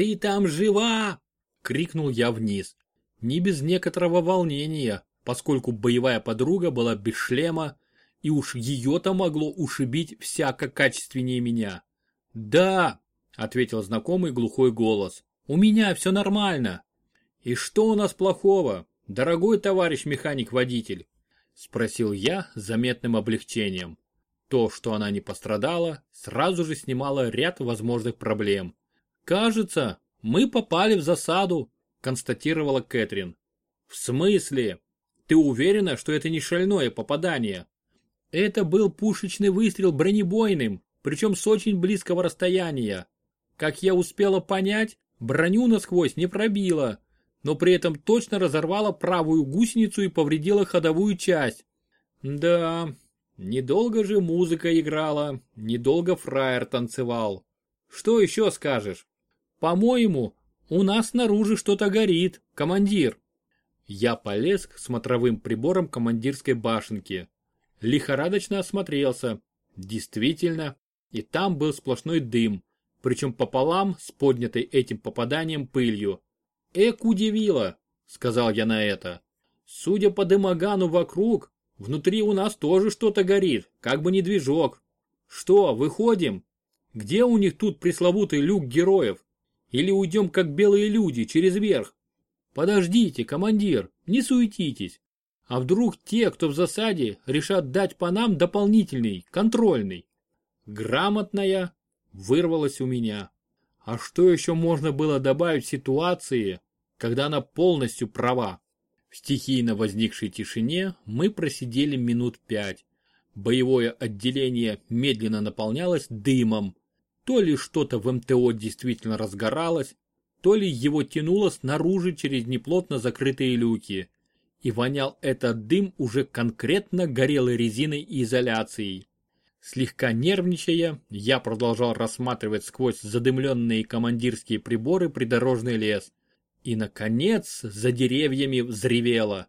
«Ты там жива!» — крикнул я вниз. Не без некоторого волнения, поскольку боевая подруга была без шлема, и уж ее-то могло ушибить всяко качественнее меня. «Да!» — ответил знакомый глухой голос. «У меня все нормально!» «И что у нас плохого, дорогой товарищ механик-водитель?» — спросил я с заметным облегчением. То, что она не пострадала, сразу же снимало ряд возможных проблем. «Кажется, мы попали в засаду», – констатировала Кэтрин. «В смысле? Ты уверена, что это не шальное попадание?» «Это был пушечный выстрел бронебойным, причем с очень близкого расстояния. Как я успела понять, броню насквозь не пробила, но при этом точно разорвала правую гусеницу и повредила ходовую часть. Да, Недолго же музыка играла, недолго фраер танцевал. Что еще скажешь? По-моему, у нас снаружи что-то горит, командир. Я полез к смотровым приборам командирской башенки. Лихорадочно осмотрелся. Действительно, и там был сплошной дым, причем пополам с поднятой этим попаданием пылью. «Эк удивило», — сказал я на это. «Судя по дымогану вокруг, Внутри у нас тоже что-то горит, как бы не движок. Что, выходим? Где у них тут пресловутый люк героев? Или уйдем как белые люди, через верх? Подождите, командир, не суетитесь. А вдруг те, кто в засаде, решат дать по нам дополнительный, контрольный? Грамотная вырвалась у меня. А что еще можно было добавить в ситуации, когда она полностью права? В стихийно возникшей тишине мы просидели минут пять. Боевое отделение медленно наполнялось дымом. То ли что-то в МТО действительно разгоралось, то ли его тянуло снаружи через неплотно закрытые люки. И вонял этот дым уже конкретно горелой резиной и изоляцией. Слегка нервничая, я продолжал рассматривать сквозь задымленные командирские приборы придорожный лес. И, наконец, за деревьями взревело.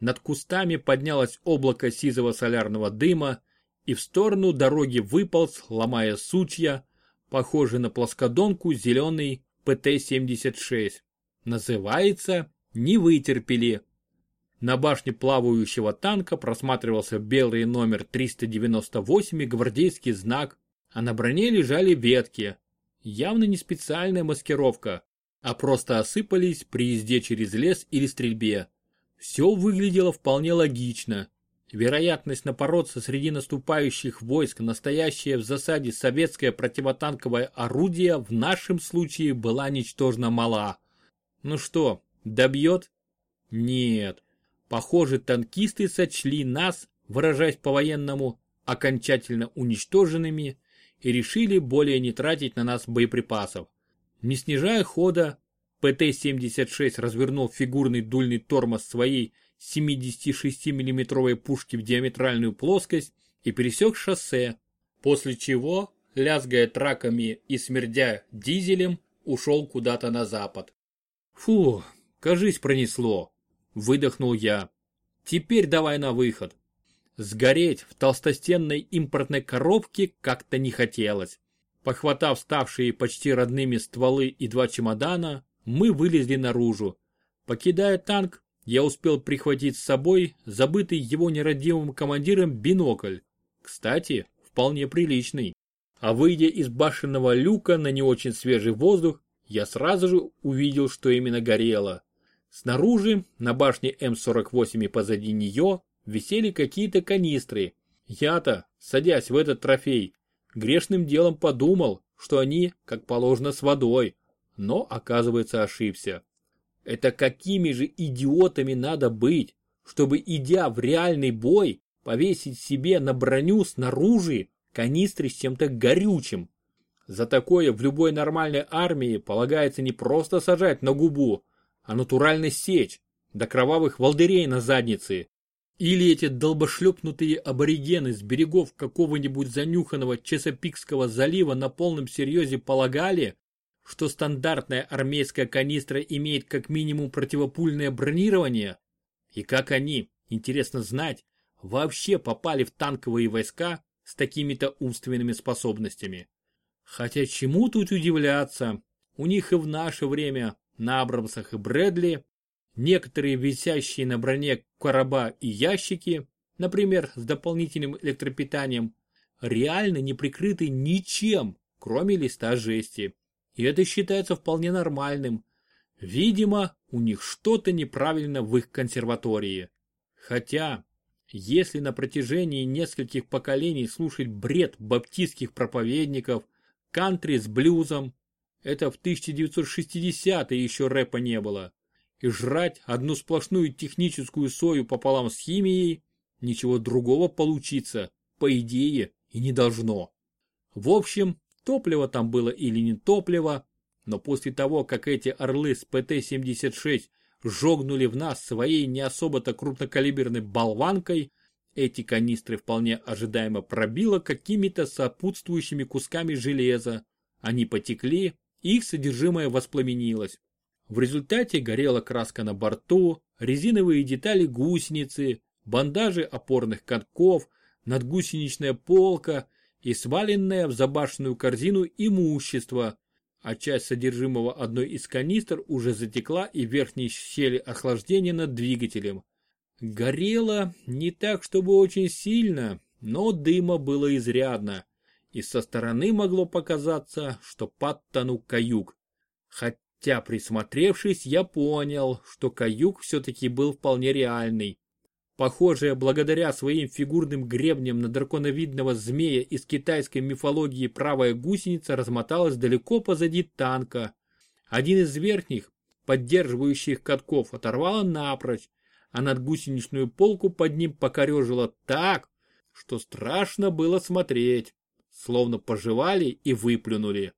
Над кустами поднялось облако сизого солярного дыма, и в сторону дороги выполз, ломая сучья, похожий на плоскодонку зеленый ПТ-76. Называется «Не вытерпели». На башне плавающего танка просматривался белый номер 398 и гвардейский знак, а на броне лежали ветки. Явно не специальная маскировка, а просто осыпались при езде через лес или стрельбе. Все выглядело вполне логично. Вероятность напороться среди наступающих войск настоящее в засаде советское противотанковое орудие в нашем случае была ничтожно мала. Ну что, добьет? Нет. Похоже, танкисты сочли нас, выражаясь по-военному, окончательно уничтоженными и решили более не тратить на нас боеприпасов. Не снижая хода, ПТ-76 развернул фигурный дульный тормоз своей 76 миллиметровой пушки в диаметральную плоскость и пересек шоссе, после чего, лязгая траками и смердя дизелем, ушел куда-то на запад. Фу, кажись пронесло, выдохнул я. Теперь давай на выход. Сгореть в толстостенной импортной коробке как-то не хотелось. Похватав ставшие почти родными стволы и два чемодана, мы вылезли наружу. Покидая танк, я успел прихватить с собой забытый его нерадивым командиром бинокль. Кстати, вполне приличный. А выйдя из башенного люка на не очень свежий воздух, я сразу же увидел, что именно горело. Снаружи, на башне М48 и позади нее, висели какие-то канистры. Я-то, садясь в этот трофей, Грешным делом подумал, что они, как положено, с водой, но, оказывается, ошибся. Это какими же идиотами надо быть, чтобы, идя в реальный бой, повесить себе на броню снаружи канистры с чем-то горючим. За такое в любой нормальной армии полагается не просто сажать на губу, а натурально сечь, до кровавых волдырей на заднице. Или эти долбошлепнутые аборигены с берегов какого-нибудь занюханного Чесопикского залива на полном серьезе полагали, что стандартная армейская канистра имеет как минимум противопульное бронирование? И как они, интересно знать, вообще попали в танковые войска с такими-то умственными способностями? Хотя чему тут удивляться? у них и в наше время на Абрамсах и Брэдли некоторые висящие на броне короба и ящики, например, с дополнительным электропитанием, реально не прикрыты ничем, кроме листа жести. И это считается вполне нормальным. Видимо, у них что-то неправильно в их консерватории. Хотя, если на протяжении нескольких поколений слушать бред баптистских проповедников, кантри с блюзом, это в 1960-е еще рэпа не было, и жрать одну сплошную техническую сою пополам с химией, ничего другого получиться, по идее, и не должно. В общем, топливо там было или не топливо, но после того, как эти орлы с ПТ-76 жогнули в нас своей не особо-то крупнокалиберной болванкой, эти канистры вполне ожидаемо пробило какими-то сопутствующими кусками железа. Они потекли, их содержимое воспламенилось. В результате горела краска на борту, резиновые детали гусеницы, бандажи опорных катков, надгусеничная полка и сваленное в забашенную корзину имущество, а часть содержимого одной из канистр уже затекла и в верхней щели охлаждения над двигателем. Горело не так, чтобы очень сильно, но дыма было изрядно, и со стороны могло показаться, что подтонул каюк. Хотя присмотревшись, я понял, что каюк все-таки был вполне реальный. Похожая благодаря своим фигурным гребням на драконовидного змея из китайской мифологии правая гусеница размоталась далеко позади танка. Один из верхних, поддерживающих катков, оторвало напрочь, а над гусеничную полку под ним покорежило так, что страшно было смотреть, словно пожевали и выплюнули.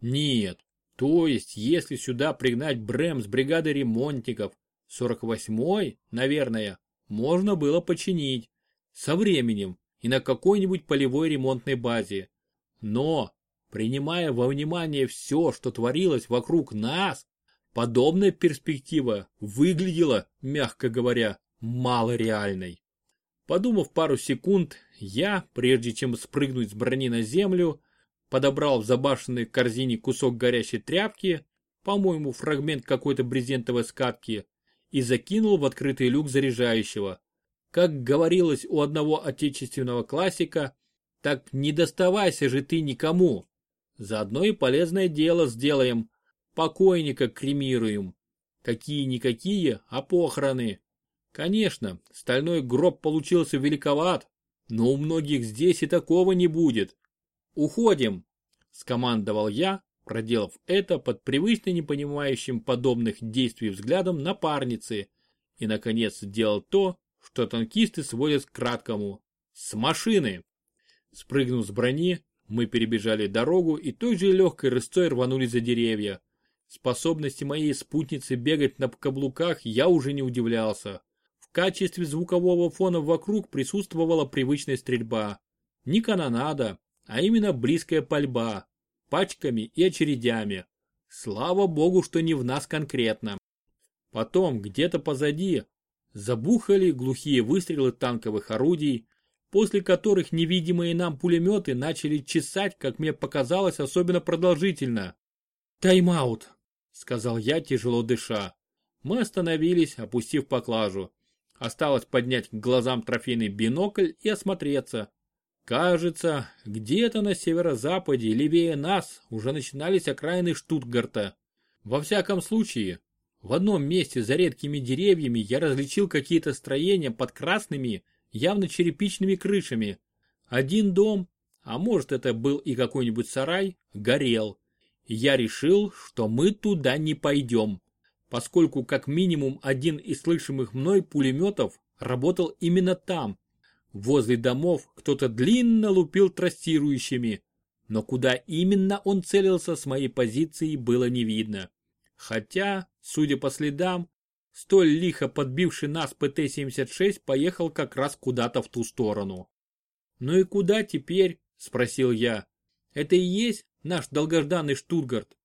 Нет, то есть если сюда пригнать Брэм с бригадой ремонтников, 48-й, наверное, можно было починить. Со временем и на какой-нибудь полевой ремонтной базе. Но, принимая во внимание все, что творилось вокруг нас, подобная перспектива выглядела, мягко говоря, малореальной. Подумав пару секунд, я, прежде чем спрыгнуть с брони на землю, подобрал в забашенной корзине кусок горящей тряпки, по-моему, фрагмент какой-то брезентовой скатки, и закинул в открытый люк заряжающего. Как говорилось у одного отечественного классика, так не доставайся же ты никому. Заодно и полезное дело сделаем, покойника кремируем. Какие-никакие, а похороны. Конечно, стальной гроб получился великоват, но у многих здесь и такого не будет. Уходим, скомандовал я, проделав это под привычно непонимающим подобных действий взглядом напарницы и, наконец, сделал то, что танкисты сводят к краткому. С машины! Спрыгнув с брони, мы перебежали дорогу и той же легкой рысцой рванули за деревья. Способности моей спутницы бегать на каблуках я уже не удивлялся. В качестве звукового фона вокруг присутствовала привычная стрельба. Не канонада, а именно близкая пальба, пачками и очередями. Слава богу, что не в нас конкретно. Потом, где-то позади, забухали глухие выстрелы танковых орудий, после которых невидимые нам пулеметы начали чесать, как мне показалось, особенно продолжительно. «Тайм-аут», — сказал я, тяжело дыша. Мы остановились, опустив поклажу. Осталось поднять к глазам трофейный бинокль и осмотреться. Кажется, где-то на северо-западе, левее нас, уже начинались окраины Штутгарта. Во всяком случае, в одном месте за редкими деревьями я различил какие-то строения под красными, явно черепичными крышами. Один дом, а может это был и какой-нибудь сарай, горел. я решил, что мы туда не пойдем, поскольку как минимум один из слышимых мной пулеметов работал именно там, Возле домов кто-то длинно лупил трассирующими, но куда именно он целился с моей позиции было не видно. Хотя, судя по следам, столь лихо подбивший нас ПТ-76 поехал как раз куда-то в ту сторону. «Ну и куда теперь?» – спросил я. «Это и есть наш долгожданный Штутгарт?»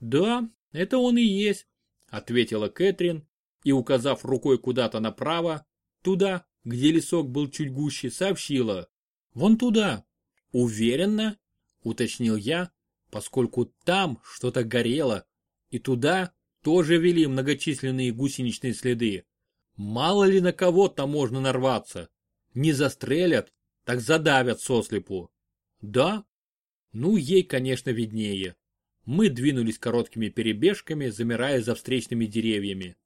«Да, это он и есть», – ответила Кэтрин и, указав рукой куда-то направо, туда, где лесок был чуть гуще, сообщила. «Вон туда». «Уверенно?» – уточнил я, поскольку там что-то горело, И туда тоже вели многочисленные гусеничные следы. Мало ли на кого-то можно нарваться. Не застрелят, так задавят сослепу. Да? Ну, ей, конечно, виднее. Мы двинулись короткими перебежками, замирая за встречными деревьями.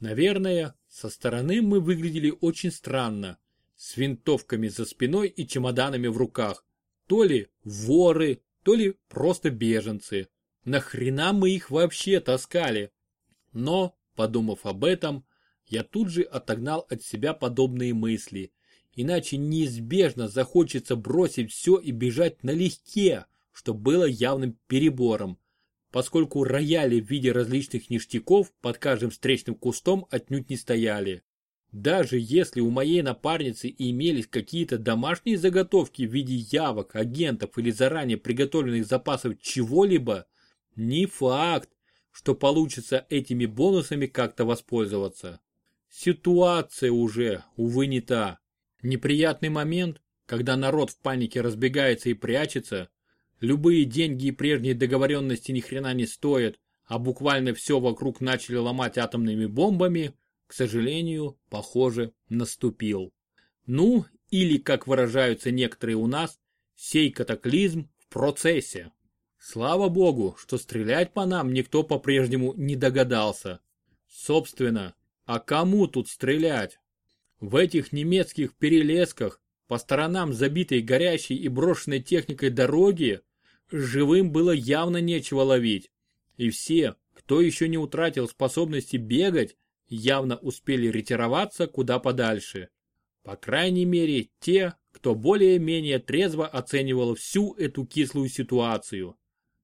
Наверное, со стороны мы выглядели очень странно, с винтовками за спиной и чемоданами в руках. То ли воры, то ли просто беженцы. Нахрена мы их вообще таскали? Но, подумав об этом, я тут же отогнал от себя подобные мысли. Иначе неизбежно захочется бросить все и бежать налегке, что было явным перебором поскольку рояли в виде различных ништяков под каждым встречным кустом отнюдь не стояли. Даже если у моей напарницы имелись какие-то домашние заготовки в виде явок, агентов или заранее приготовленных запасов чего-либо, не факт, что получится этими бонусами как-то воспользоваться. Ситуация уже, увы, не та. Неприятный момент, когда народ в панике разбегается и прячется, Любые деньги и прежние договоренности ни хрена не стоят, а буквально все вокруг начали ломать атомными бомбами, к сожалению, похоже, наступил. Ну, или, как выражаются некоторые у нас, сей катаклизм в процессе. Слава богу, что стрелять по нам никто по-прежнему не догадался. Собственно, а кому тут стрелять? В этих немецких перелесках, по сторонам забитой горящей и брошенной техникой дороги, Живым было явно нечего ловить. И все, кто еще не утратил способности бегать, явно успели ретироваться куда подальше. По крайней мере, те, кто более-менее трезво оценивал всю эту кислую ситуацию.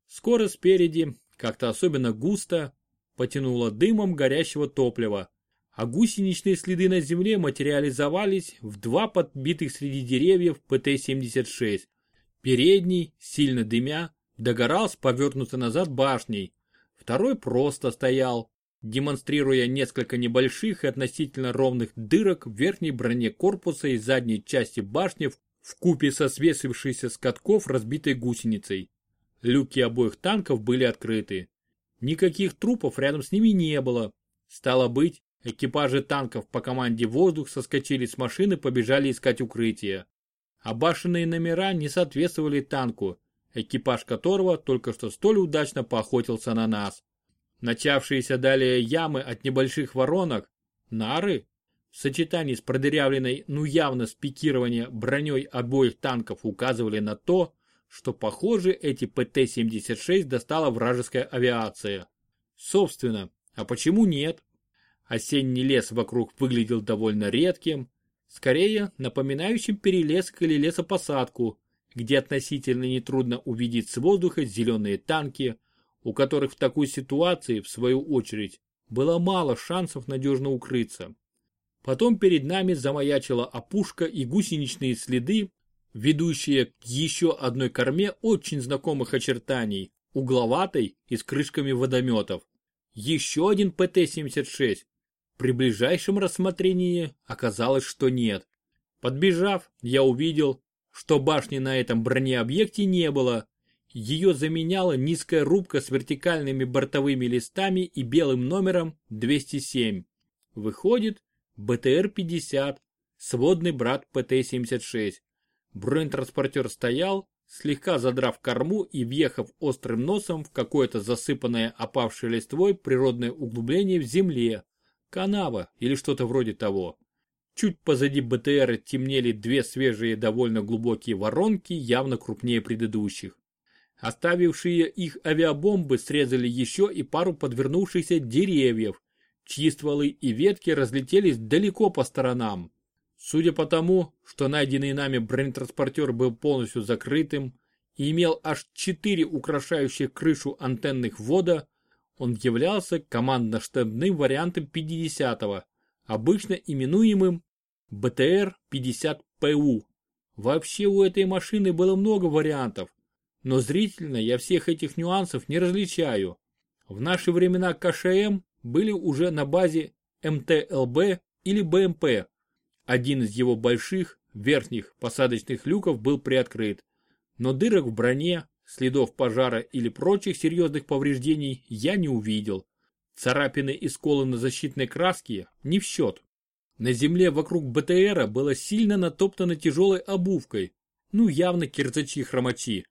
Скоро спереди, как-то особенно густо, потянуло дымом горящего топлива, а гусеничные следы на земле материализовались в два подбитых среди деревьев ПТ-76. Передний, сильно дымя, догорал с повернутой назад башней. Второй просто стоял, демонстрируя несколько небольших и относительно ровных дырок в верхней броне корпуса и задней части башни в купе со свесившейся с катков разбитой гусеницей. Люки обоих танков были открыты. Никаких трупов рядом с ними не было. Стало быть, экипажи танков по команде «Воздух» соскочили с машины побежали искать укрытие а номера не соответствовали танку, экипаж которого только что столь удачно поохотился на нас. Начавшиеся далее ямы от небольших воронок, нары, в сочетании с продырявленной, ну явно с броней обоих танков указывали на то, что похоже эти ПТ-76 достала вражеская авиация. Собственно, а почему нет? Осенний лес вокруг выглядел довольно редким, скорее напоминающим перелеск или лесопосадку, где относительно нетрудно увидеть с воздуха зеленые танки, у которых в такой ситуации, в свою очередь, было мало шансов надежно укрыться. Потом перед нами замаячила опушка и гусеничные следы, ведущие к еще одной корме очень знакомых очертаний, угловатой и с крышками водометов. Еще один ПТ-76, при ближайшем рассмотрении оказалось, что нет. Подбежав, я увидел, что башни на этом бронеобъекте не было. Ее заменяла низкая рубка с вертикальными бортовыми листами и белым номером 207. Выходит, БТР-50, сводный брат ПТ-76. Бронетранспортер стоял, слегка задрав корму и въехав острым носом в какое-то засыпанное опавшей листвой природное углубление в земле, Канава или что-то вроде того. Чуть позади БТР темнели две свежие довольно глубокие воронки, явно крупнее предыдущих. Оставившие их авиабомбы срезали еще и пару подвернувшихся деревьев, чьи стволы и ветки разлетелись далеко по сторонам. Судя по тому, что найденный нами бронетранспортер был полностью закрытым и имел аж четыре украшающих крышу антенных ввода, он являлся командно-штабным вариантом 50-го, обычно именуемым БТР-50ПУ. Вообще у этой машины было много вариантов, но зрительно я всех этих нюансов не различаю. В наши времена КШМ были уже на базе МТЛБ или БМП. Один из его больших, верхних посадочных люков был приоткрыт, но дырок в броне, Следов пожара или прочих серьезных повреждений я не увидел. Царапины и сколы на защитной краске не в счет. На земле вокруг БТРа было сильно натоптано тяжелой обувкой, ну явно кирзачи-хромачи,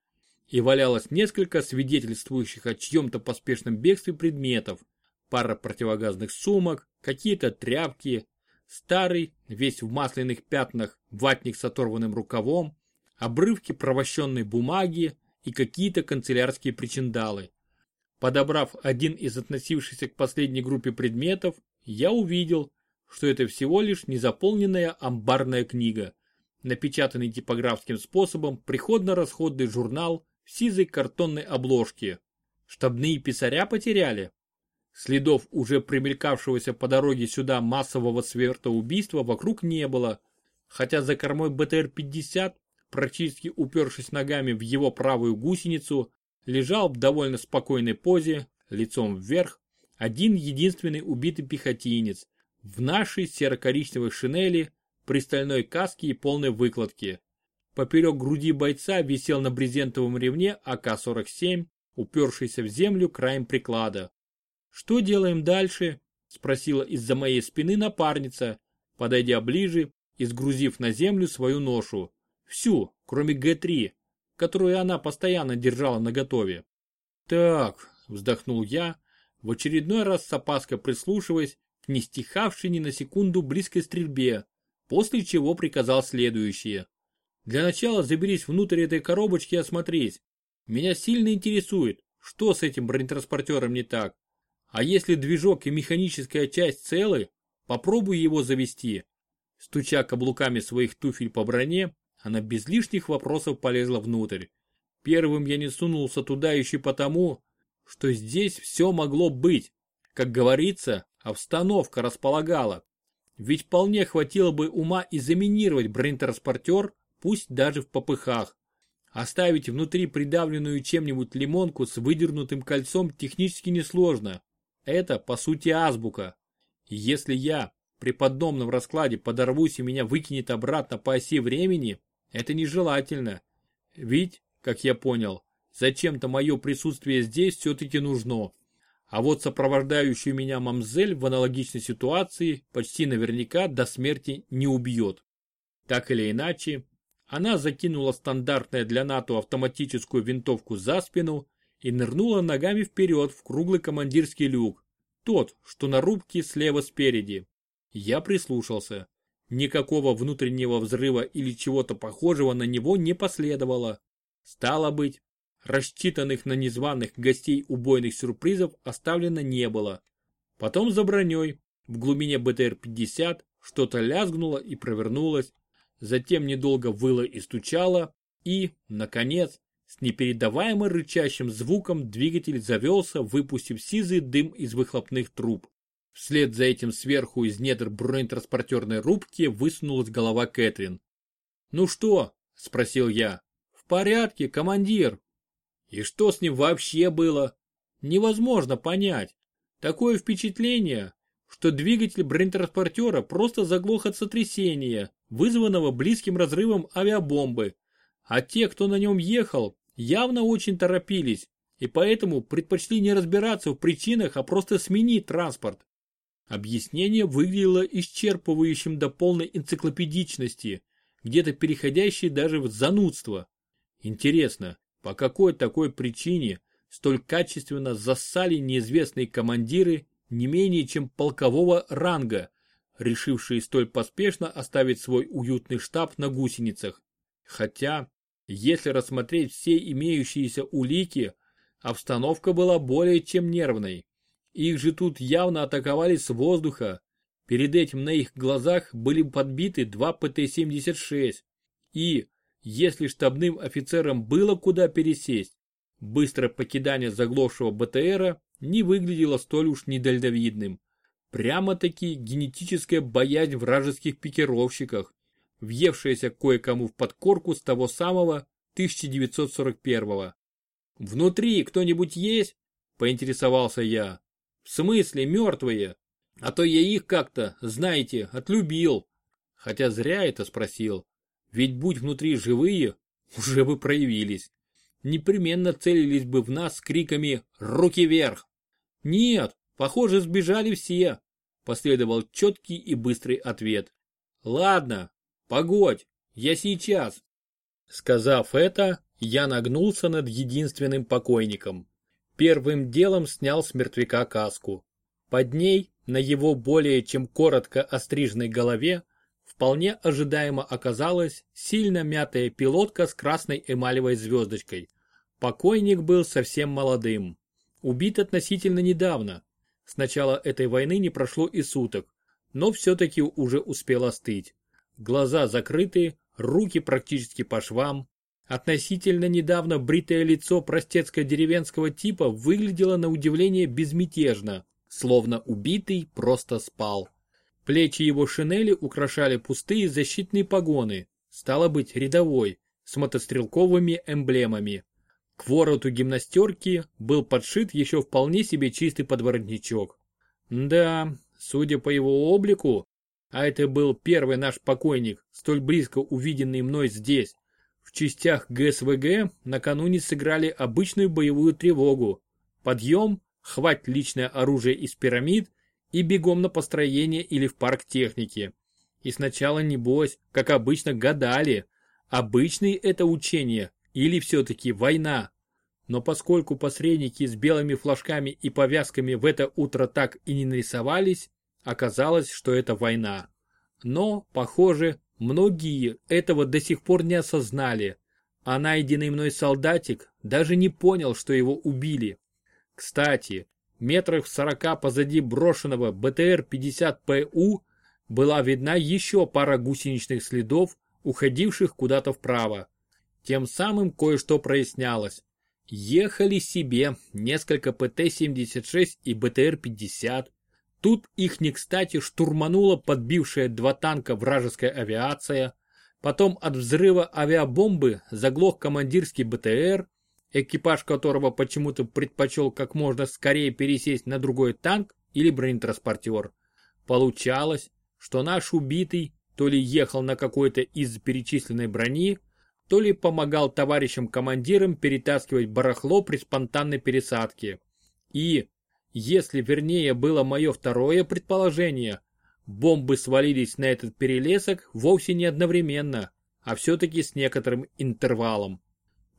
и валялось несколько свидетельствующих о чьем-то поспешном бегстве предметов, пара противогазных сумок, какие-то тряпки, старый, весь в масляных пятнах, ватник с оторванным рукавом, обрывки провощенной бумаги и какие-то канцелярские причиндалы. Подобрав один из относившихся к последней группе предметов, я увидел, что это всего лишь незаполненная амбарная книга, напечатанный типографским способом приходно-расходный журнал в сизой картонной обложке. Штабные писаря потеряли. Следов уже примелькавшегося по дороге сюда массового смертоубийства вокруг не было, хотя за кормой БТР-50, практически упершись ногами в его правую гусеницу, лежал в довольно спокойной позе, лицом вверх, один единственный убитый пехотинец в нашей серо-коричневой шинели, при стальной каске и полной выкладке. Поперек груди бойца висел на брезентовом ревне АК-47, упершийся в землю краем приклада. «Что делаем дальше?» – спросила из-за моей спины напарница, подойдя ближе и сгрузив на землю свою ношу. Всю, кроме Г-3, которую она постоянно держала наготове. «Так», – вздохнул я, в очередной раз с опаской прислушиваясь к не стихавшей ни на секунду близкой стрельбе, после чего приказал следующее. «Для начала заберись внутрь этой коробочки и осмотреть. Меня сильно интересует, что с этим бронетранспортером не так. А если движок и механическая часть целы, попробуй его завести. Стуча каблуками своих туфель по броне, она без лишних вопросов полезла внутрь. Первым я не сунулся туда еще потому, что здесь все могло быть. Как говорится, обстановка располагала. Ведь вполне хватило бы ума и заминировать бронетранспортер, пусть даже в попыхах. Оставить внутри придавленную чем-нибудь лимонку с выдернутым кольцом технически несложно. Это, по сути, азбука. если я при подобном раскладе подорвусь и меня выкинет обратно по оси времени, это нежелательно. Ведь, как я понял, зачем-то мое присутствие здесь все-таки нужно. А вот сопровождающую меня мамзель в аналогичной ситуации почти наверняка до смерти не убьет. Так или иначе, она закинула стандартная для НАТО автоматическую винтовку за спину и нырнула ногами вперед в круглый командирский люк. Тот, что на рубке слева спереди. Я прислушался. Никакого внутреннего взрыва или чего-то похожего на него не последовало. Стало быть, рассчитанных на незваных гостей убойных сюрпризов оставлено не было. Потом за броней, в глубине БТР-50, что-то лязгнуло и провернулось, затем недолго выло и стучало, и, наконец, с непередаваемо рычащим звуком двигатель завелся, выпустив сизый дым из выхлопных труб. Вслед за этим сверху из недр бронетранспортерной рубки высунулась голова Кэтрин. «Ну что?» – спросил я. «В порядке, командир». И что с ним вообще было? Невозможно понять. Такое впечатление, что двигатель бронетранспортера просто заглох от сотрясения, вызванного близким разрывом авиабомбы. А те, кто на нем ехал, явно очень торопились и поэтому предпочли не разбираться в причинах, а просто сменить транспорт. Объяснение выглядело исчерпывающим до полной энциклопедичности, где-то переходящей даже в занудство. Интересно, по какой такой причине столь качественно зассали неизвестные командиры не менее чем полкового ранга, решившие столь поспешно оставить свой уютный штаб на гусеницах. Хотя, если рассмотреть все имеющиеся улики, обстановка была более чем нервной. Их же тут явно атаковали с воздуха. Перед этим на их глазах были подбиты два ПТ-76. И, если штабным офицерам было куда пересесть, быстрое покидание заглохшего БТРа не выглядело столь уж недальновидным. Прямо-таки генетическая боязнь вражеских пикировщиков въевшаяся кое-кому в подкорку с того самого 1941-го. «Внутри кто-нибудь есть?» – поинтересовался я. «В смысле мертвые? А то я их как-то, знаете, отлюбил». Хотя зря это спросил. Ведь будь внутри живые, уже бы проявились. непременно целились бы в нас с криками «Руки вверх!». Нет, похоже, сбежали все, последовал четкий и быстрый ответ. Ладно, погодь, я сейчас. Сказав это, я нагнулся над единственным покойником. Первым делом снял с мертвяка каску. Под ней, на его более чем коротко остриженной голове, вполне ожидаемо оказалась сильно мятая пилотка с красной эмалевой звездочкой. Покойник был совсем молодым. Убит относительно недавно. С начала этой войны не прошло и суток, но все-таки уже успел остыть. Глаза закрыты, руки практически по швам. Относительно недавно бритое лицо простецко-деревенского типа выглядело на удивление безмятежно, словно убитый просто спал. Плечи его шинели украшали пустые защитные погоны, стало быть рядовой, с мотострелковыми эмблемами. К вороту гимнастерки был подшит еще вполне себе чистый подворотничок. Да, судя по его облику, а это был первый наш покойник, столь близко увиденный мной здесь, в частях ГСВГ накануне сыграли обычную боевую тревогу. Подъем, хвать личное оружие из пирамид и бегом на построение или в парк техники. И сначала, небось, как обычно, гадали, обычное это учение или все-таки война. Но поскольку посредники с белыми флажками и повязками в это утро так и не нарисовались, оказалось, что это война. Но, похоже, многие этого до сих пор не осознали, а найденный мной солдатик даже не понял, что его убили. Кстати, метрах в сорока позади брошенного БТР-50ПУ была видна еще пара гусеничных следов, уходивших куда-то вправо. Тем самым кое-что прояснялось. Ехали себе несколько ПТ-76 и БТР-50. Тут их не кстати штурманула подбившая два танка вражеская авиация. Потом от взрыва авиабомбы заглох командирский БТР, экипаж которого почему-то предпочел как можно скорее пересесть на другой танк или бронетранспортер. Получалось, что наш убитый то ли ехал на какой-то из перечисленной брони, то ли помогал товарищам-командирам перетаскивать барахло при спонтанной пересадке. И, если вернее было мое второе предположение, бомбы свалились на этот перелесок вовсе не одновременно, а все-таки с некоторым интервалом.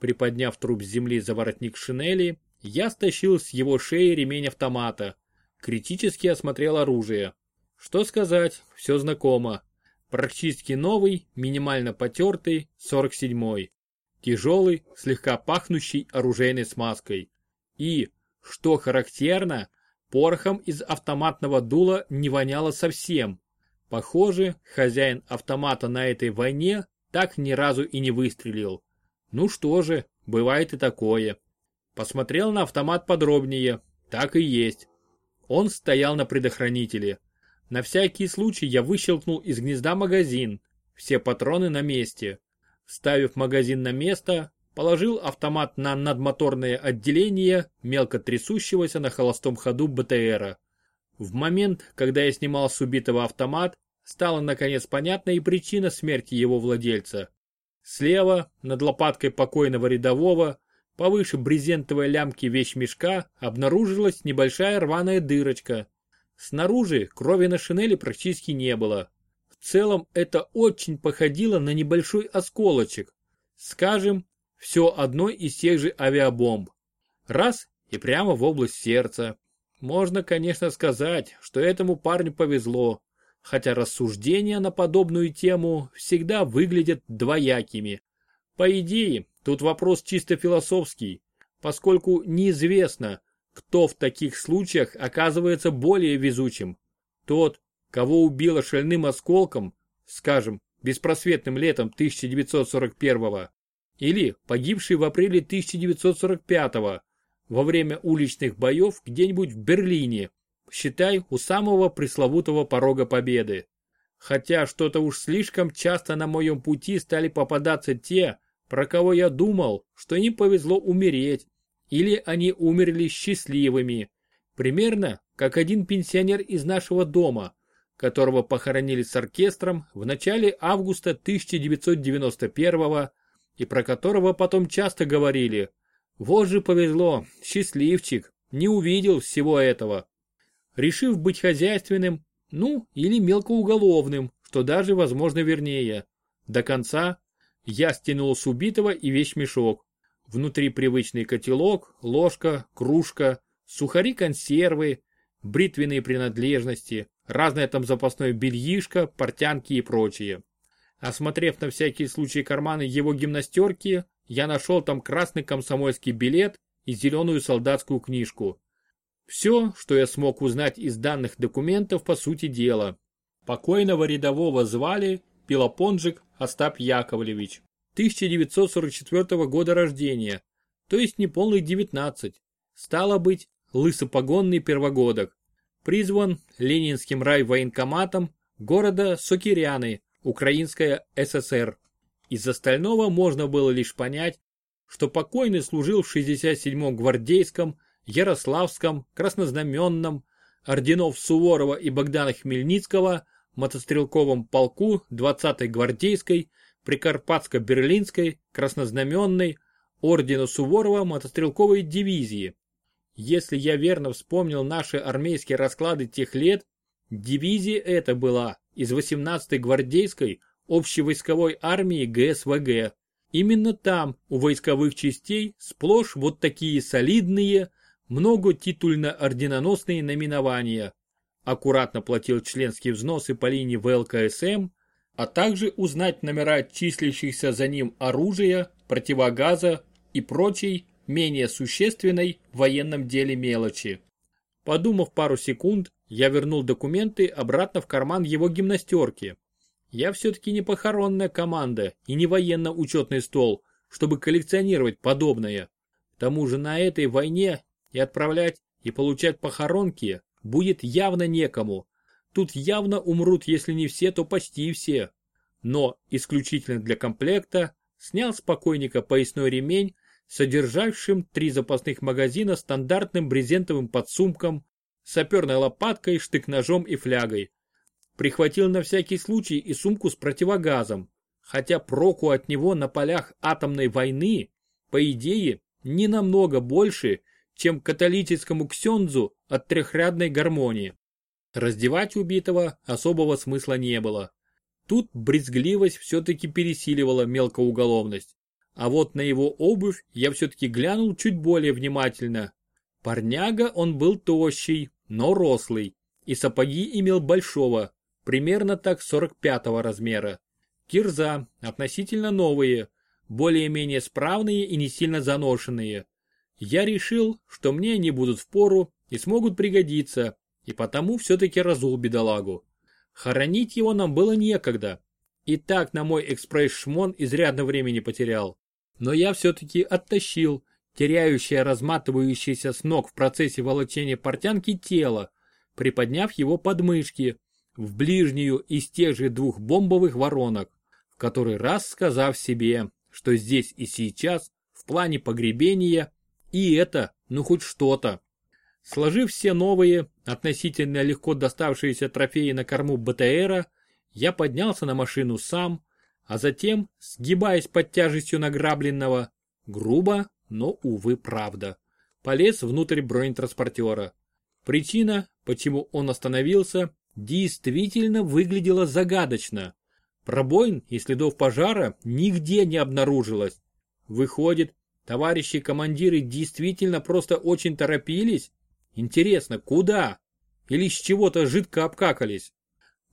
Приподняв труп с земли за воротник шинели, я стащил с его шеи ремень автомата, критически осмотрел оружие. Что сказать, все знакомо. Практически новый, минимально потертый, 47-й. Тяжелый, слегка пахнущий оружейной смазкой. И, что характерно, порохом из автоматного дула не воняло совсем. Похоже, хозяин автомата на этой войне так ни разу и не выстрелил. Ну что же, бывает и такое. Посмотрел на автомат подробнее, так и есть. Он стоял на предохранителе. На всякий случай я выщелкнул из гнезда магазин. Все патроны на месте. Ставив магазин на место, положил автомат на надмоторное отделение мелко трясущегося на холостом ходу БТРа. В момент, когда я снимал с убитого автомат, стала наконец понятна и причина смерти его владельца. Слева, над лопаткой покойного рядового, повыше брезентовой лямки вещмешка обнаружилась небольшая рваная дырочка, Снаружи крови на шинели практически не было. В целом это очень походило на небольшой осколочек. Скажем, все одной из тех же авиабомб. Раз и прямо в область сердца. Можно, конечно, сказать, что этому парню повезло, хотя рассуждения на подобную тему всегда выглядят двоякими. По идее, тут вопрос чисто философский, поскольку неизвестно, кто в таких случаях оказывается более везучим? Тот, кого убило шальным осколком, скажем, беспросветным летом 1941 или погибший в апреле 1945 во время уличных боев где-нибудь в Берлине, считай, у самого пресловутого порога победы. Хотя что-то уж слишком часто на моем пути стали попадаться те, про кого я думал, что им повезло умереть, или они умерли счастливыми. Примерно как один пенсионер из нашего дома, которого похоронили с оркестром в начале августа 1991 и про которого потом часто говорили. Вот же повезло, счастливчик, не увидел всего этого. Решив быть хозяйственным, ну или мелкоуголовным, что даже возможно вернее. До конца я стянул с убитого и вещмешок. Внутри привычный котелок, ложка, кружка, сухари-консервы, бритвенные принадлежности, разное там запасное бельишко, портянки и прочее. Осмотрев на всякий случай карманы его гимнастерки, я нашел там красный комсомольский билет и зеленую солдатскую книжку. Все, что я смог узнать из данных документов по сути дела. Покойного рядового звали Пилопонжик Остап Яковлевич. 1944 года рождения, то есть неполных 19. Стало быть, лысопогонный первогодок. Призван Ленинским райвоенкоматом города Сокиряны, Украинская ССР. Из остального можно было лишь понять, что покойный служил в 67-м гвардейском, Ярославском, Краснознаменном, орденов Суворова и Богдана Хмельницкого, мотострелковом полку 20-й гвардейской, Прикарпатско-Берлинской, Краснознаменной, ордена Суворова мотострелковой дивизии. Если я верно вспомнил наши армейские расклады тех лет, дивизия эта была из 18-й гвардейской общевойсковой армии ГСВГ. Именно там, у войсковых частей, сплошь вот такие солидные, многотитульно-орденоносные наименования. Аккуратно платил членские взносы по линии ВЛКСМ, а также узнать номера числящихся за ним оружия, противогаза и прочей менее существенной в военном деле мелочи. Подумав пару секунд, я вернул документы обратно в карман его гимнастерки. Я все-таки не похоронная команда и не военно-учетный стол, чтобы коллекционировать подобное. К тому же на этой войне и отправлять, и получать похоронки будет явно некому. Тут явно умрут, если не все, то почти все. Но, исключительно для комплекта, снял с покойника поясной ремень содержавшим три запасных магазина стандартным брезентовым подсумком, саперной лопаткой, штык-ножом и флягой. Прихватил на всякий случай и сумку с противогазом, хотя проку от него на полях атомной войны, по идее, не намного больше, чем католическому ксензу от трехрядной гармонии. Раздевать убитого особого смысла не было. Тут брезгливость все-таки пересиливала мелкоуголовность. А вот на его обувь я все-таки глянул чуть более внимательно. Парняга он был тощий, но рослый, и сапоги имел большого, примерно так 45-го размера. Кирза относительно новые, более-менее справные и не сильно заношенные. Я решил, что мне они будут в пору и смогут пригодиться, и потому все-таки разул бедолагу. Хоронить его нам было некогда. И так на мой экспресс-шмон изрядно времени потерял но я все-таки оттащил теряющее разматывающееся с ног в процессе волочения портянки тело, приподняв его подмышки в ближнюю из тех же двух бомбовых воронок, в который раз сказав себе, что здесь и сейчас, в плане погребения, и это, ну хоть что-то. Сложив все новые, относительно легко доставшиеся трофеи на корму БТРа, я поднялся на машину сам, а затем, сгибаясь под тяжестью награбленного, грубо, но, увы, правда, полез внутрь бронетранспортера. Причина, почему он остановился, действительно выглядела загадочно. Пробоин и следов пожара нигде не обнаружилось. Выходит, товарищи командиры действительно просто очень торопились? Интересно, куда? Или с чего-то жидко обкакались?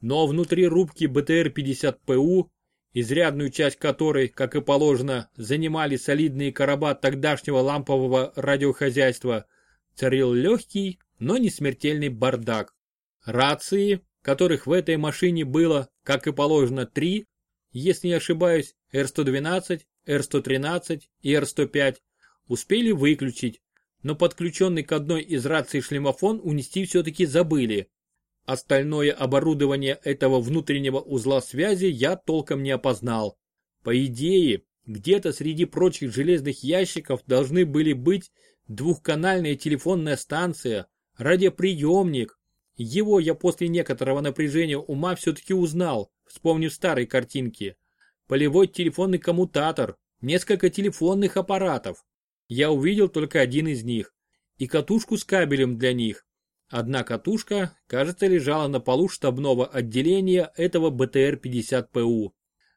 Но внутри рубки БТР-50ПУ изрядную часть которой, как и положено, занимали солидные короба тогдашнего лампового радиохозяйства, царил легкий, но не смертельный бардак. Рации, которых в этой машине было, как и положено, три, если не ошибаюсь, Р-112, Р-113 и Р-105, успели выключить, но подключенный к одной из раций шлемофон унести все-таки забыли. Остальное оборудование этого внутреннего узла связи я толком не опознал. По идее, где-то среди прочих железных ящиков должны были быть двухканальная телефонная станция, радиоприемник. Его я после некоторого напряжения ума все-таки узнал, вспомнив старые картинки. Полевой телефонный коммутатор, несколько телефонных аппаратов. Я увидел только один из них. И катушку с кабелем для них. Одна катушка, кажется, лежала на полу штабного отделения этого БТР-50ПУ.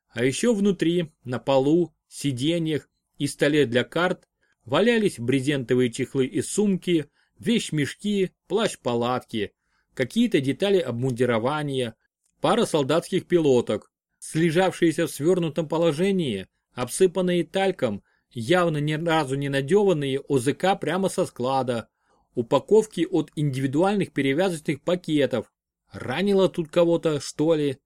А еще внутри, на полу, сиденьях и столе для карт валялись брезентовые чехлы и сумки, вещмешки, плащ-палатки, какие-то детали обмундирования, пара солдатских пилоток, слежавшиеся в свернутом положении, обсыпанные тальком, явно ни разу не надеванные ОЗК прямо со склада, упаковки от индивидуальных перевязочных пакетов. Ранило тут кого-то, что ли?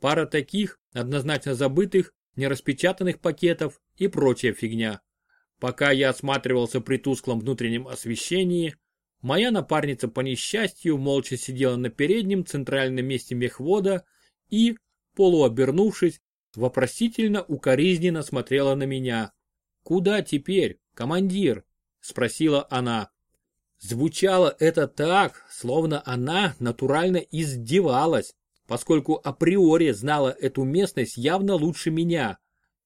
Пара таких, однозначно забытых, нераспечатанных пакетов и прочая фигня. Пока я осматривался при тусклом внутреннем освещении, моя напарница по несчастью молча сидела на переднем центральном месте мехвода и, полуобернувшись, вопросительно укоризненно смотрела на меня. «Куда теперь, командир?» – спросила она. Звучало это так, словно она натурально издевалась, поскольку априори знала эту местность явно лучше меня.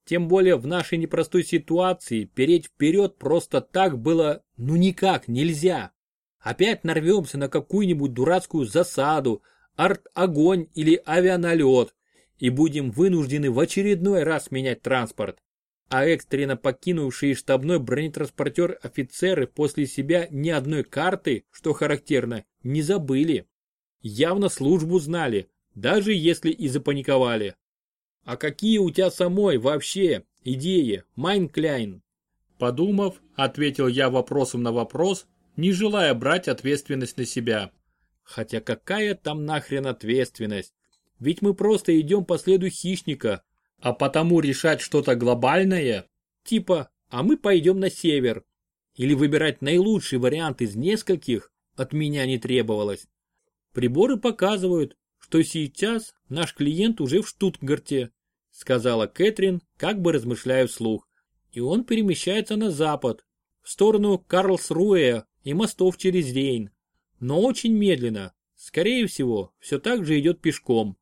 Тем более в нашей непростой ситуации переть вперед просто так было ну никак нельзя. Опять нарвемся на какую-нибудь дурацкую засаду, арт-огонь или авианалет и будем вынуждены в очередной раз менять транспорт. А экстренно покинувшие штабной бронетранспортер офицеры после себя ни одной карты, что характерно, не забыли. Явно службу знали, даже если и запаниковали. А какие у тебя самой вообще идеи, Майнкляйн? Подумав, ответил я вопросом на вопрос, не желая брать ответственность на себя. Хотя какая там нахрен ответственность? Ведь мы просто идем по следу хищника, а потому решать что-то глобальное, типа «а мы пойдем на север» или выбирать наилучший вариант из нескольких, от меня не требовалось. Приборы показывают, что сейчас наш клиент уже в Штутгарте, сказала Кэтрин, как бы размышляя вслух. И он перемещается на запад, в сторону Карлсруэ и мостов через Рейн. Но очень медленно, скорее всего, все так же идет пешком.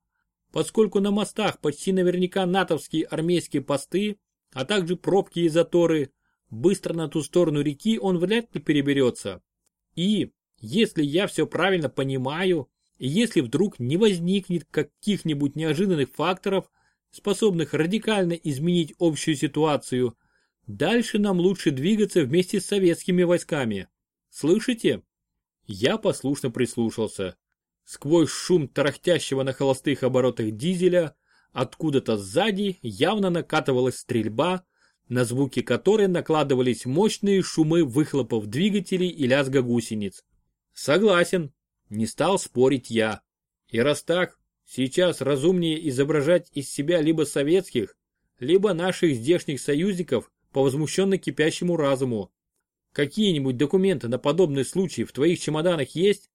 Поскольку на мостах почти наверняка натовские армейские посты, а также пробки и заторы, быстро на ту сторону реки он вряд ли переберется. И, если я все правильно понимаю, и если вдруг не возникнет каких-нибудь неожиданных факторов, способных радикально изменить общую ситуацию, дальше нам лучше двигаться вместе с советскими войсками. Слышите? Я послушно прислушался. Сквозь шум тарахтящего на холостых оборотах дизеля, откуда-то сзади явно накатывалась стрельба, на звуки которой накладывались мощные шумы выхлопов двигателей и лязга гусениц. Согласен, не стал спорить я. И раз так, сейчас разумнее изображать из себя либо советских, либо наших здешних союзников по возмущенно кипящему разуму. Какие-нибудь документы на подобный случай в твоих чемоданах есть?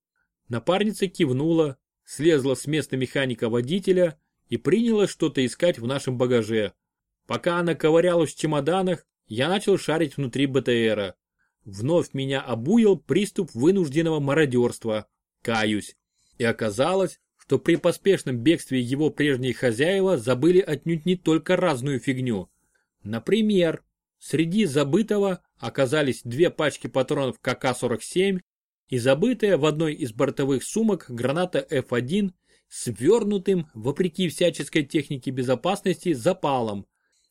Напарница кивнула, слезла с места механика-водителя и приняла что-то искать в нашем багаже. Пока она ковырялась в чемоданах, я начал шарить внутри БТРа. Вновь меня обуял приступ вынужденного мародерства каюсь. И оказалось, что при поспешном бегстве его прежние хозяева забыли отнюдь не только разную фигню. Например, среди забытого оказались две пачки патронов КК-47 и забытая в одной из бортовых сумок граната F1 с вернутым, вопреки всяческой технике безопасности, запалом.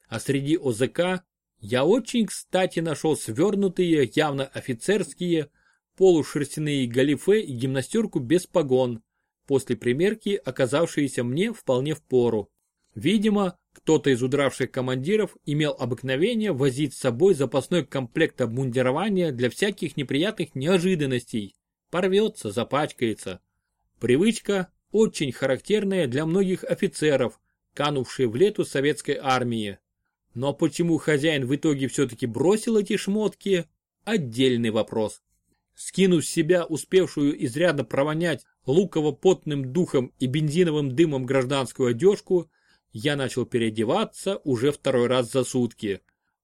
А среди ОЗК я очень кстати нашел свернутые, явно офицерские, полушерстяные галифе и гимнастерку без погон, после примерки оказавшиеся мне вполне в пору. Видимо, кто-то из удравших командиров имел обыкновение возить с собой запасной комплект обмундирования для всяких неприятных неожиданностей. Порвется, запачкается. Привычка очень характерная для многих офицеров, канувшие в лету советской армии. Но почему хозяин в итоге все-таки бросил эти шмотки – отдельный вопрос. Скинув с себя успевшую изрядно провонять луково-потным духом и бензиновым дымом гражданскую одежку, я начал переодеваться уже второй раз за сутки.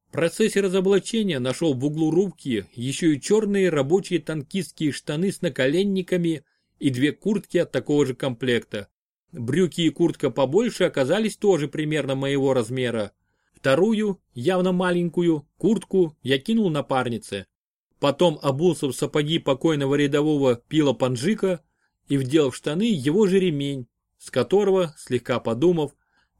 В процессе разоблачения нашел в углу рубки еще и черные рабочие танкистские штаны с наколенниками и две куртки от такого же комплекта. Брюки и куртка побольше оказались тоже примерно моего размера. Вторую, явно маленькую, куртку я кинул напарнице. Потом обулся в сапоги покойного рядового пила Панжика и вдел в штаны его же ремень, с которого, слегка подумав,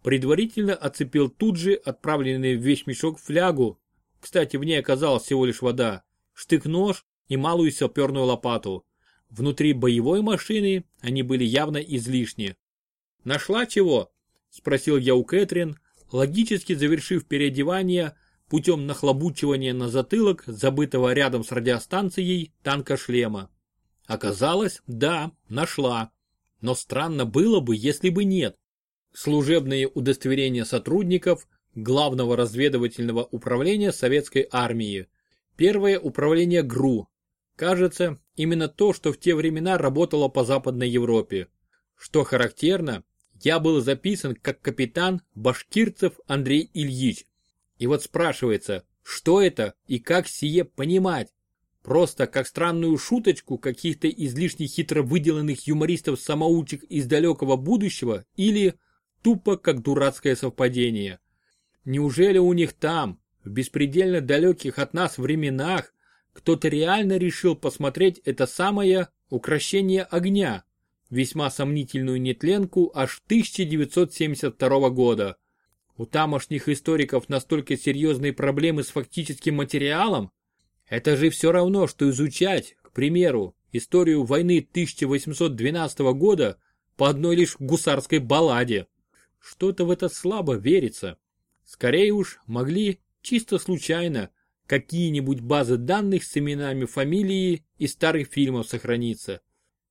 предварительно оцепил тут же отправленный в вещмешок флягу, кстати в ней оказалась всего лишь вода, штык-нож и малую саперную лопату. Внутри боевой машины они были явно излишни. «Нашла чего?» – спросил я у Кэтрин, логически завершив переодевание путем нахлобучивания на затылок забытого рядом с радиостанцией танка шлема. Оказалось, да, нашла. Но странно было бы, если бы нет. Служебные удостоверения сотрудников Главного разведывательного управления Советской армии. Первое управление ГРУ. Кажется, именно то, что в те времена работало по Западной Европе. Что характерно, я был записан как капитан Башкирцев Андрей Ильич. И вот спрашивается, что это и как сие понимать? Просто как странную шуточку каких-то излишне хитро выделанных юмористов-самоучек из далекого будущего или тупо как дурацкое совпадение. Неужели у них там, в беспредельно далеких от нас временах, кто-то реально решил посмотреть это самое укращение огня, весьма сомнительную нетленку аж 1972 года. У тамошних историков настолько серьезные проблемы с фактическим материалом? Это же все равно, что изучать, к примеру, историю войны 1812 года по одной лишь гусарской балладе. Что-то в это слабо верится. Скорее уж могли, чисто случайно, какие-нибудь базы данных с именами фамилии из старых фильмов сохраниться.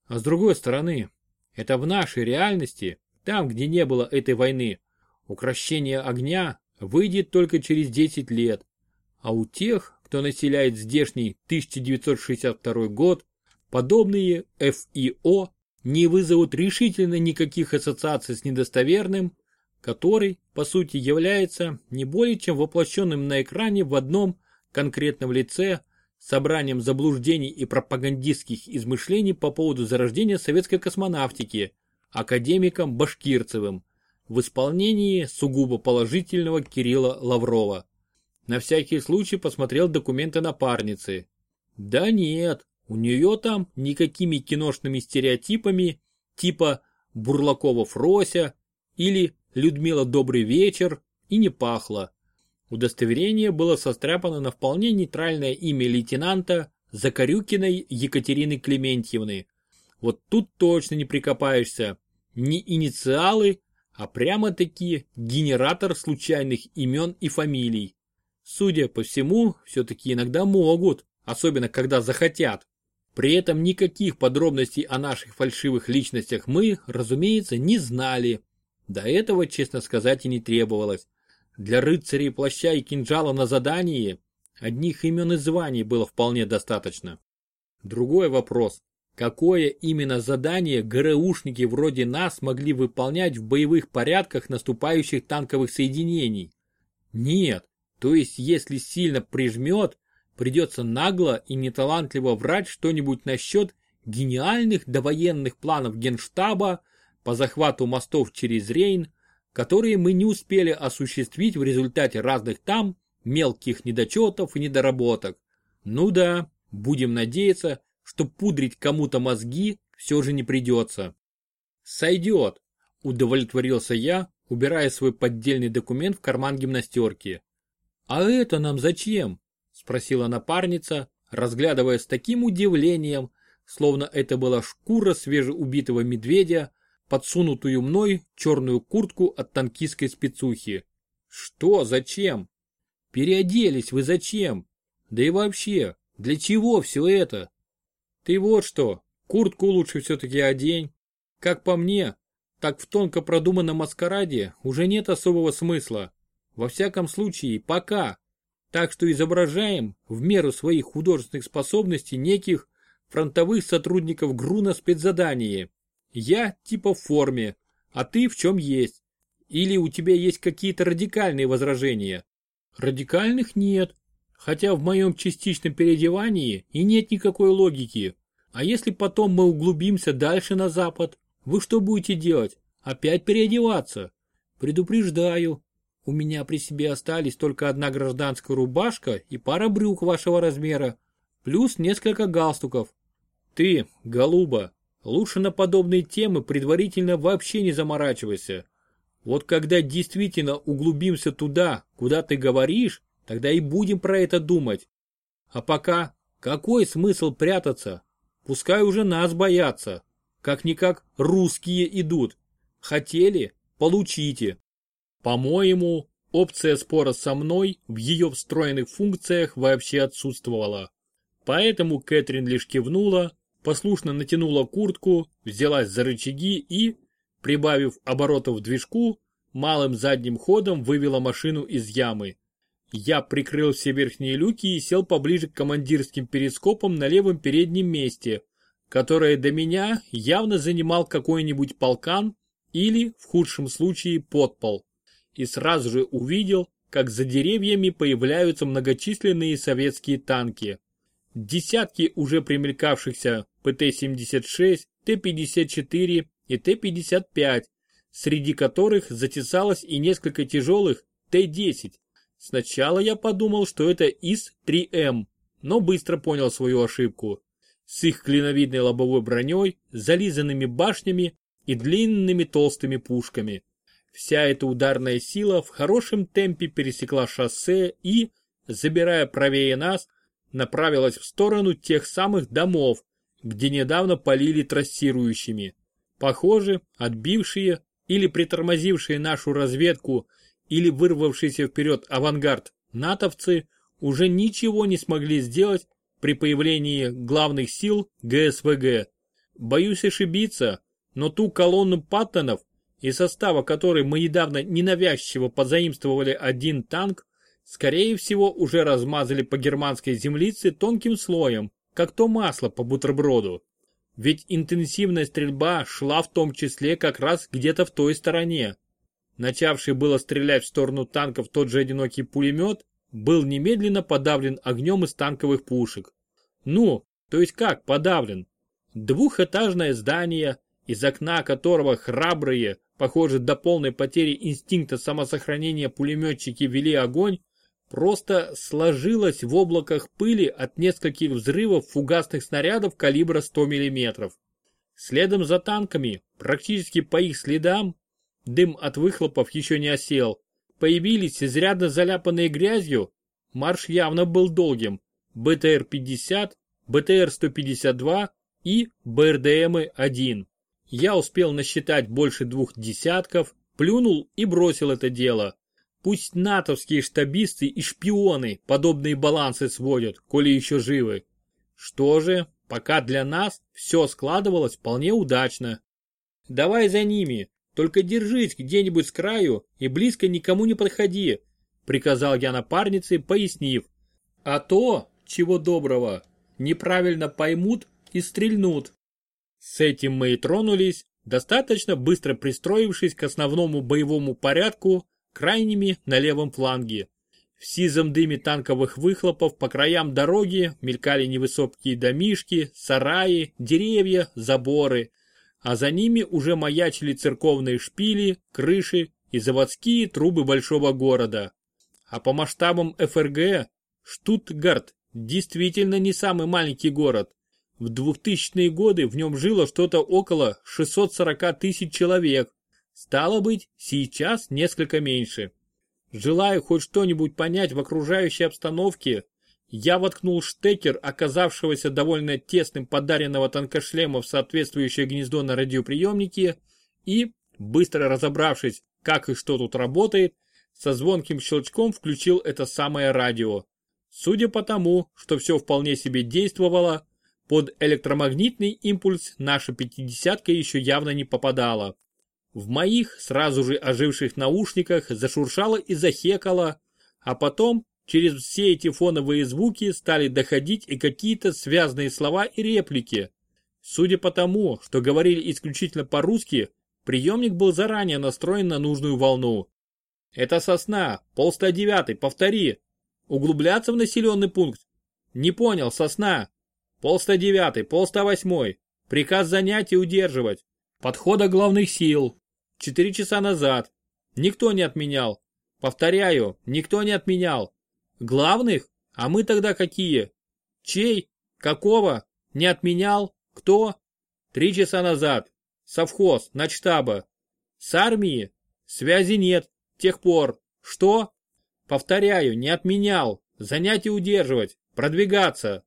А с другой стороны, это в нашей реальности, там, где не было этой войны, укращение огня выйдет только через 10 лет. А у тех, кто населяет здешний 1962 год, подобные ФИО не вызовут решительно никаких ассоциаций с недостоверным который, по сути, является не более чем воплощенным на экране в одном конкретном лице собранием заблуждений и пропагандистских измышлений по поводу зарождения советской космонавтики, академиком Башкирцевым, в исполнении сугубо положительного Кирилла Лаврова. На всякий случай посмотрел документы напарницы. Да нет, у нее там никакими киношными стереотипами типа Бурлакова Фрося или Людмила «Добрый вечер» и не пахло. Удостоверение было состряпано на вполне нейтральное имя лейтенанта Закарюкиной Екатерины Клементьевны. Вот тут точно не прикопаешься. Не инициалы, а прямо-таки генератор случайных имен и фамилий. Судя по всему, все-таки иногда могут, особенно когда захотят. При этом никаких подробностей о наших фальшивых личностях мы, разумеется, не знали. До этого, честно сказать, и не требовалось. Для рыцарей плаща и кинжала на задании одних имен и званий было вполне достаточно. Другой вопрос. Какое именно задание ГРУшники вроде нас могли выполнять в боевых порядках наступающих танковых соединений? Нет, то есть если сильно прижмет, придется нагло и неталантливо врать что-нибудь насчет гениальных довоенных планов генштаба по захвату мостов через Рейн, которые мы не успели осуществить в результате разных там мелких недочетов и недоработок. Ну да, будем надеяться, что пудрить кому-то мозги все же не придется. Сойдет, удовлетворился я, убирая свой поддельный документ в карман гимнастерки. А это нам зачем? Спросила напарница, разглядывая с таким удивлением, словно это была шкура свежеубитого медведя, подсунутую мной черную куртку от танкистской спецухи. Что, зачем? Переоделись вы зачем? Да и вообще, для чего все это? Ты вот что, куртку лучше все-таки одень. Как по мне, так в тонко продуманном маскараде уже нет особого смысла. Во всяком случае, пока. Так что изображаем в меру своих художественных способностей неких фронтовых сотрудников ГРУ на спецзадании. Я типа в форме, а ты в чем есть. Или у тебя есть какие-то радикальные возражения? Радикальных нет. Хотя в моем частичном переодевании и нет никакой логики. А если потом мы углубимся дальше на запад, вы что будете делать? Опять переодеваться? Предупреждаю. у меня при себе остались только одна гражданская рубашка и пара брюк вашего размера, плюс несколько галстуков. Ты, голуба, лучше на подобные темы предварительно вообще не заморачивайся. Вот когда действительно углубимся туда, куда ты говоришь, тогда и будем про это думать. А пока, какой смысл прятаться? Пускай уже нас боятся. Как-никак русские идут. Хотели? Получите. По-моему, опция спора со мной в ее встроенных функциях вообще отсутствовала. Поэтому Кэтрин лишь кивнула, послушно натянула куртку, взялась за рычаги и, прибавив оборотов движку, малым задним ходом вывела машину из ямы. Я прикрыл все верхние люки и сел поближе к командирским перископам на левом переднем месте, которое до меня явно занимал какой-нибудь полкан или, в худшем случае, подпол. И сразу же увидел, как за деревьями появляются многочисленные советские танки. Десятки уже примелькавшихся ПТ-76, Т-54 и Т-55, среди которых затесалось и несколько тяжелых Т-10. Сначала я подумал, что это ИС-3М, но быстро понял свою ошибку. С их клиновидной лобовой броней, зализанными башнями и длинными толстыми пушками. Вся эта ударная сила в хорошем темпе пересекла шоссе и, забирая правее нас, направилась в сторону тех самых домов, где недавно полили трассирующими. Похоже, отбившие или притормозившие нашу разведку или вырвавшиеся вперед авангард натовцы уже ничего не смогли сделать при появлении главных сил ГСВГ. Боюсь ошибиться, но ту колонну паттонов, из состава которой мы недавно ненавязчиво позаимствовали один танк, скорее всего уже размазали по германской землице тонким слоем, как то масло по бутерброду. Ведь интенсивная стрельба шла в том числе как раз где-то в той стороне. Начавший было стрелять в сторону танков тот же одинокий пулемет, был немедленно подавлен огнем из танковых пушек. Ну, то есть как подавлен? Двухэтажное здание, из окна которого храбрые, похоже до полной потери инстинкта самосохранения пулеметчики вели огонь, просто сложилось в облаках пыли от нескольких взрывов фугасных снарядов калибра 100 мм. Следом за танками, практически по их следам, дым от выхлопов еще не осел, появились изрядно заляпанные грязью, марш явно был долгим, БТР-50, БТР-152 и БРДМы-1. Я успел насчитать больше двух десятков, плюнул и бросил это дело. Пусть натовские штабисты и шпионы подобные балансы сводят, коли еще живы. Что же, пока для нас все складывалось вполне удачно. Давай за ними, только держись где-нибудь с краю и близко никому не подходи, приказал я напарнице, пояснив. А то, чего доброго, неправильно поймут и стрельнут. С этим мы и тронулись, достаточно быстро пристроившись к основному боевому порядку крайними на левом фланге. В сизом дыме танковых выхлопов по краям дороги мелькали невысокие домишки, сараи, деревья, заборы, а за ними уже маячили церковные шпили, крыши и заводские трубы большого города. А по масштабам ФРГ Штутгарт действительно не самый маленький город. В 2000-е годы в нем жило что-то около 640 тысяч человек, Стало быть, сейчас несколько меньше. Желая хоть что-нибудь понять в окружающей обстановке, я воткнул штекер, оказавшегося довольно тесным подаренного танкошлема в соответствующее гнездо на радиоприемнике и, быстро разобравшись, как и что тут работает, со звонким щелчком включил это самое радио. Судя по тому, что все вполне себе действовало, под электромагнитный импульс наша пятидесятка еще явно не попадала. В моих сразу же оживших наушниках зашуршало и захекало, а потом через все эти фоновые звуки стали доходить и какие-то связанные слова и реплики. Судя по тому, что говорили исключительно по-русски, приемник был заранее настроен на нужную волну. «Это сосна, пол девятый, повтори. Углубляться в населенный пункт?» «Не понял, сосна. Пол девятый, пол восьмой. Приказ занять и удерживать. Подхода главных сил, Четыре часа назад. Никто не отменял. Повторяю, никто не отменял. Главных? А мы тогда какие? Чей? Какого? Не отменял? Кто? Три часа назад. Совхоз, начтаба. С армии? Связи нет. Тех пор. Что? Повторяю, не отменял. Занятия удерживать. Продвигаться.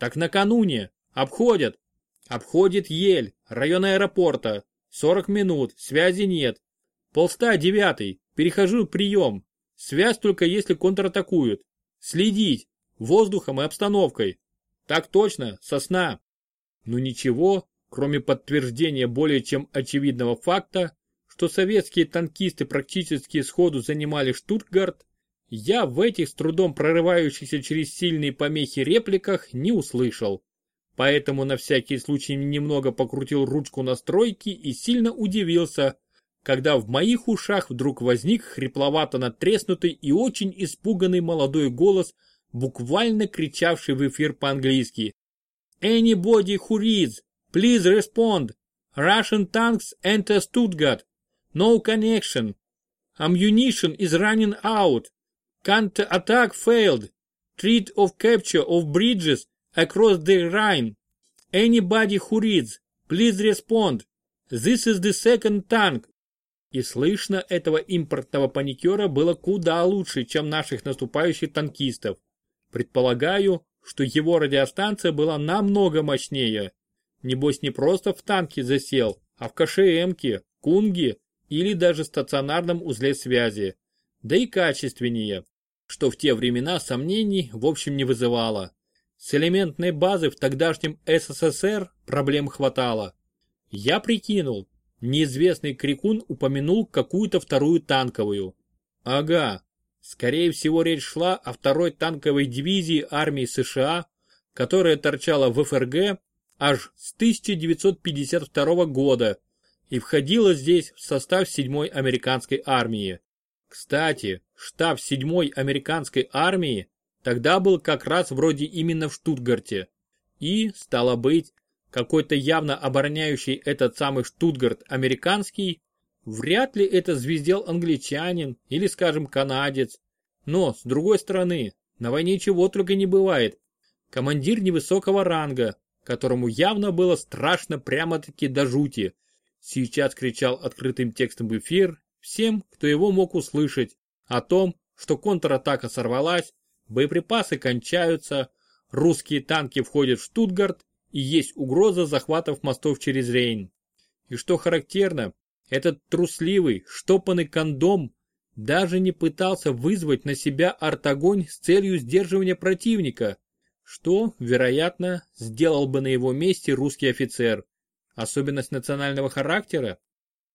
Так накануне. Обходят. Обходит Ель, район аэропорта. 40 минут, связи нет. Полста девятый, перехожу прием. Связь только если контратакуют. Следить, воздухом и обстановкой. Так точно, сосна. Ну ничего, кроме подтверждения более чем очевидного факта, что советские танкисты практически сходу занимали Штутгарт, я в этих с трудом прорывающихся через сильные помехи репликах не услышал. Поэтому на всякий случай немного покрутил ручку настройки и сильно удивился, когда в моих ушах вдруг возник хрипловато натреснутый и очень испуганный молодой голос, буквально кричавший в эфир по-английски. Anybody who reads, please respond. Russian tanks enter Stuttgart. No connection. Ammunition is running out. Counter-attack failed. Threat of capture of bridges across the Rhine. Anybody who reads, please respond. This is the second tank. И слышно этого импортного паникера было куда лучше, чем наших наступающих танкистов. Предполагаю, что его радиостанция была намного мощнее. Небось не просто в танке засел, а в КШМке, Кунге или даже стационарном узле связи. Да и качественнее, что в те времена сомнений в общем не вызывало. С элементной базы в тогдашнем СССР проблем хватало. Я прикинул, неизвестный крикун упомянул какую-то вторую танковую. Ага, скорее всего речь шла о второй танковой дивизии армии США, которая торчала в ФРГ аж с 1952 года и входила здесь в состав 7-й американской армии. Кстати, штаб 7-й американской армии тогда был как раз вроде именно в Штутгарте. И, стало быть, какой-то явно обороняющий этот самый Штутгарт американский, вряд ли это звездел англичанин или, скажем, канадец. Но, с другой стороны, на войне чего только не бывает. Командир невысокого ранга, которому явно было страшно прямо-таки до жути, сейчас кричал открытым текстом в эфир всем, кто его мог услышать, о том, что контратака сорвалась, боеприпасы кончаются, русские танки входят в Штутгарт и есть угроза захватов мостов через Рейн. И что характерно, этот трусливый, штопанный кондом даже не пытался вызвать на себя артогонь с целью сдерживания противника, что, вероятно, сделал бы на его месте русский офицер. Особенность национального характера?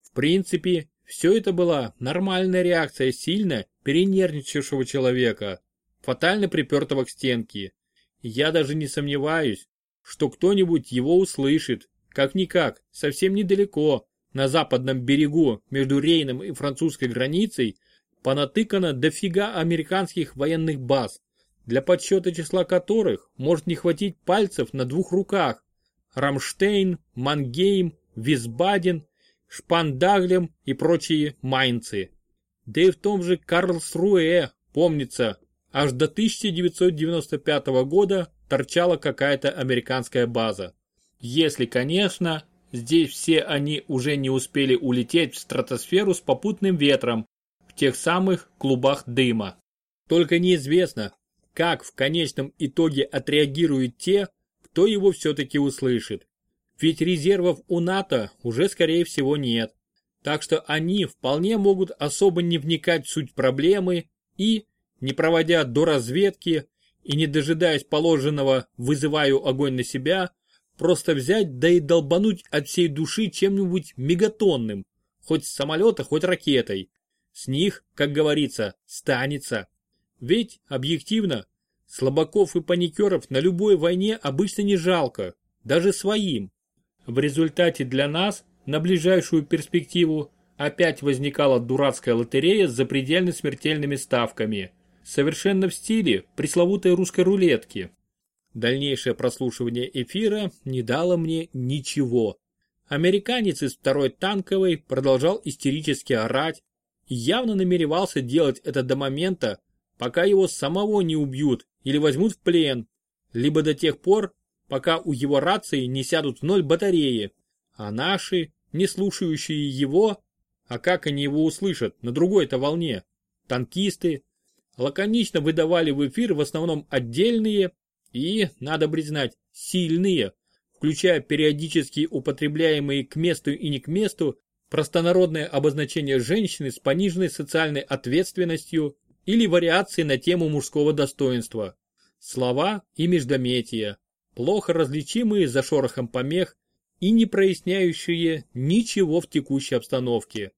В принципе, все это была нормальная реакция сильно перенервничавшего человека, фатально припертого к стенке. Я даже не сомневаюсь, что кто-нибудь его услышит, как-никак, совсем недалеко, на западном берегу между Рейном и французской границей, понатыкано дофига американских военных баз, для подсчета числа которых может не хватить пальцев на двух руках. Рамштейн, Мангейм, Висбаден, Шпандаглем и прочие майнцы. Да и в том же Карлсруэ, помнится, аж до 1995 года торчала какая-то американская база. Если, конечно, здесь все они уже не успели улететь в стратосферу с попутным ветром в тех самых клубах дыма. Только неизвестно, как в конечном итоге отреагируют те, кто его все-таки услышит. Ведь резервов у НАТО уже скорее всего нет. Так что они вполне могут особо не вникать в суть проблемы и, не проводя до разведки и не дожидаясь положенного «вызываю огонь на себя», просто взять да и долбануть от всей души чем-нибудь мегатонным, хоть с самолета, хоть ракетой. С них, как говорится, станется. Ведь, объективно, слабаков и паникеров на любой войне обычно не жалко, даже своим. В результате для нас, на ближайшую перспективу, опять возникала дурацкая лотерея с запредельно смертельными ставками. Совершенно в стиле пресловутой русской рулетки. Дальнейшее прослушивание эфира не дало мне ничего. Американец из второй танковой продолжал истерически орать, и явно намеревался делать это до момента, пока его самого не убьют или возьмут в плен, либо до тех пор, пока у его рации не сядут в ноль батареи, а наши, не слушающие его, а как они его услышат на другой-то волне, танкисты, лаконично выдавали в эфир в основном отдельные и, надо признать, сильные, включая периодически употребляемые к месту и не к месту, простонародное обозначение женщины с пониженной социальной ответственностью или вариации на тему мужского достоинства. Слова и междометия, плохо различимые за шорохом помех и не проясняющие ничего в текущей обстановке.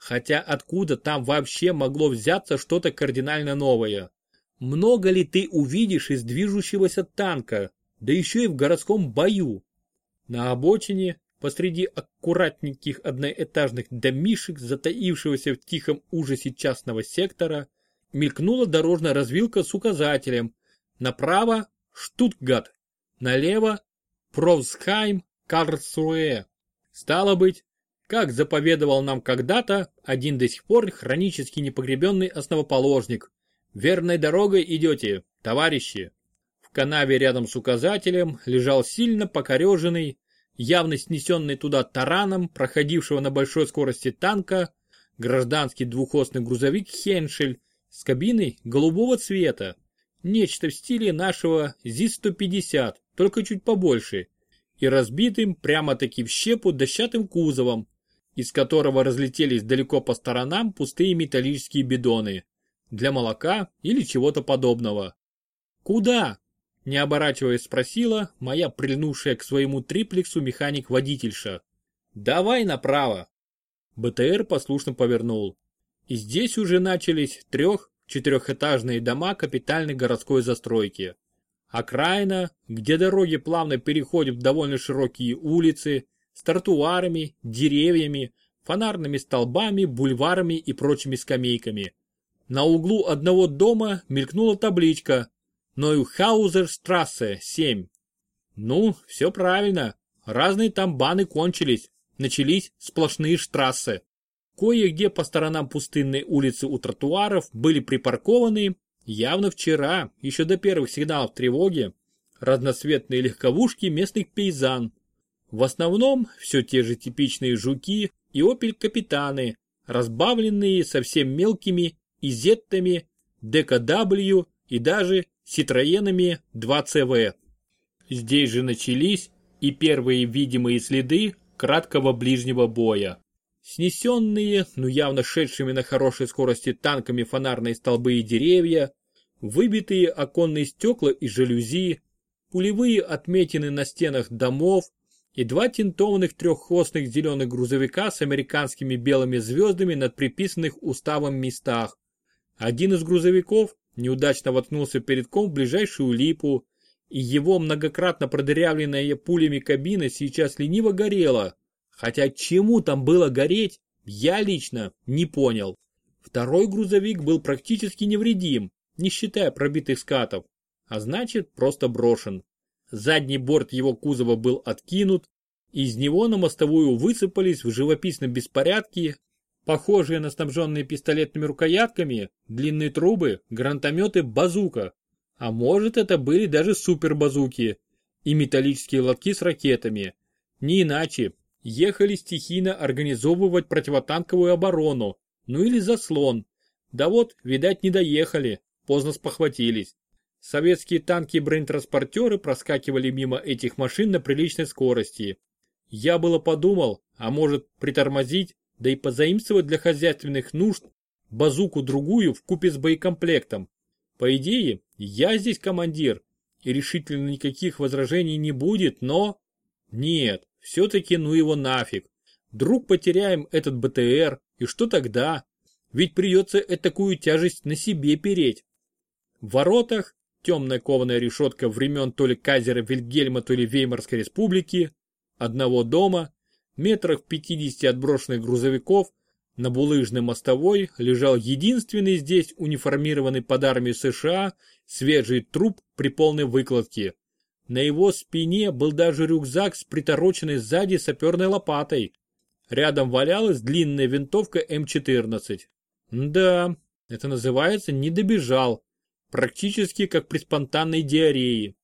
Хотя откуда там вообще могло взяться что-то кардинально новое? Много ли ты увидишь из движущегося танка, да еще и в городском бою? На обочине, посреди аккуратненьких одноэтажных домишек, затаившегося в тихом ужасе частного сектора, мелькнула дорожная развилка с указателем «Направо – Штутгат, налево – Провсхайм, Карлсруэ». Стало быть, как заповедовал нам когда-то один до сих пор хронически непогребенный основоположник. Верной дорогой идете, товарищи. В канаве рядом с указателем лежал сильно покореженный, явно снесенный туда тараном, проходившего на большой скорости танка, гражданский двухосный грузовик Хеншель с кабиной голубого цвета. Нечто в стиле нашего ЗИС-150, только чуть побольше, и разбитым прямо-таки в щепу дощатым кузовом, из которого разлетелись далеко по сторонам пустые металлические бидоны для молока или чего-то подобного. «Куда?» – не оборачиваясь спросила моя прильнувшая к своему триплексу механик-водительша. «Давай направо!» БТР послушно повернул. И здесь уже начались трех-четырехэтажные дома капитальной городской застройки. Окраина, где дороги плавно переходят в довольно широкие улицы, с тротуарами, деревьями, фонарными столбами, бульварами и прочими скамейками. На углу одного дома мелькнула табличка Нойхаузерштрассе 7. Ну, все правильно. Разные там баны кончились. Начались сплошные штрассы. Кое-где по сторонам пустынной улицы у тротуаров были припаркованы, явно вчера, еще до первых сигналов тревоги, разноцветные легковушки местных пейзан, в основном все те же типичные жуки и опель-капитаны, разбавленные совсем мелкими изеттами, ДКW и даже Ситроенами 2CV. Здесь же начались и первые видимые следы краткого ближнего боя. Снесенные, но явно шедшими на хорошей скорости танками фонарные столбы и деревья, выбитые оконные стекла и жалюзи, пулевые отметины на стенах домов, и два тинтованных треххвостных зеленых грузовика с американскими белыми звездами над приписанных уставом местах. Один из грузовиков неудачно воткнулся передком в ближайшую липу, и его многократно продырявленная пулями кабина сейчас лениво горела. Хотя чему там было гореть, я лично не понял. Второй грузовик был практически невредим, не считая пробитых скатов, а значит просто брошен. Задний борт его кузова был откинут, из него на мостовую высыпались в живописном беспорядке, похожие на снабженные пистолетными рукоятками, длинные трубы, гранатометы базука. А может это были даже супербазуки и металлические лотки с ракетами. Не иначе, ехали стихийно организовывать противотанковую оборону, ну или заслон. Да вот, видать, не доехали, поздно спохватились. Советские танки и бронетранспортеры проскакивали мимо этих машин на приличной скорости. Я было подумал, а может притормозить, да и позаимствовать для хозяйственных нужд базуку другую в купе с боекомплектом. По идее, я здесь командир, и решительно никаких возражений не будет, но... Нет, все-таки ну его нафиг. Вдруг потеряем этот БТР, и что тогда? Ведь придется такую тяжесть на себе переть. В воротах темная кованая решетка времен то ли Казера Вильгельма, то ли Веймарской республики, одного дома, метрах в 50 от брошенных грузовиков, на булыжной мостовой лежал единственный здесь униформированный под армию США свежий труп при полной выкладке. На его спине был даже рюкзак с притороченной сзади саперной лопатой. Рядом валялась длинная винтовка М14. Да, это называется не добежал, практически как при спонтанной диарее.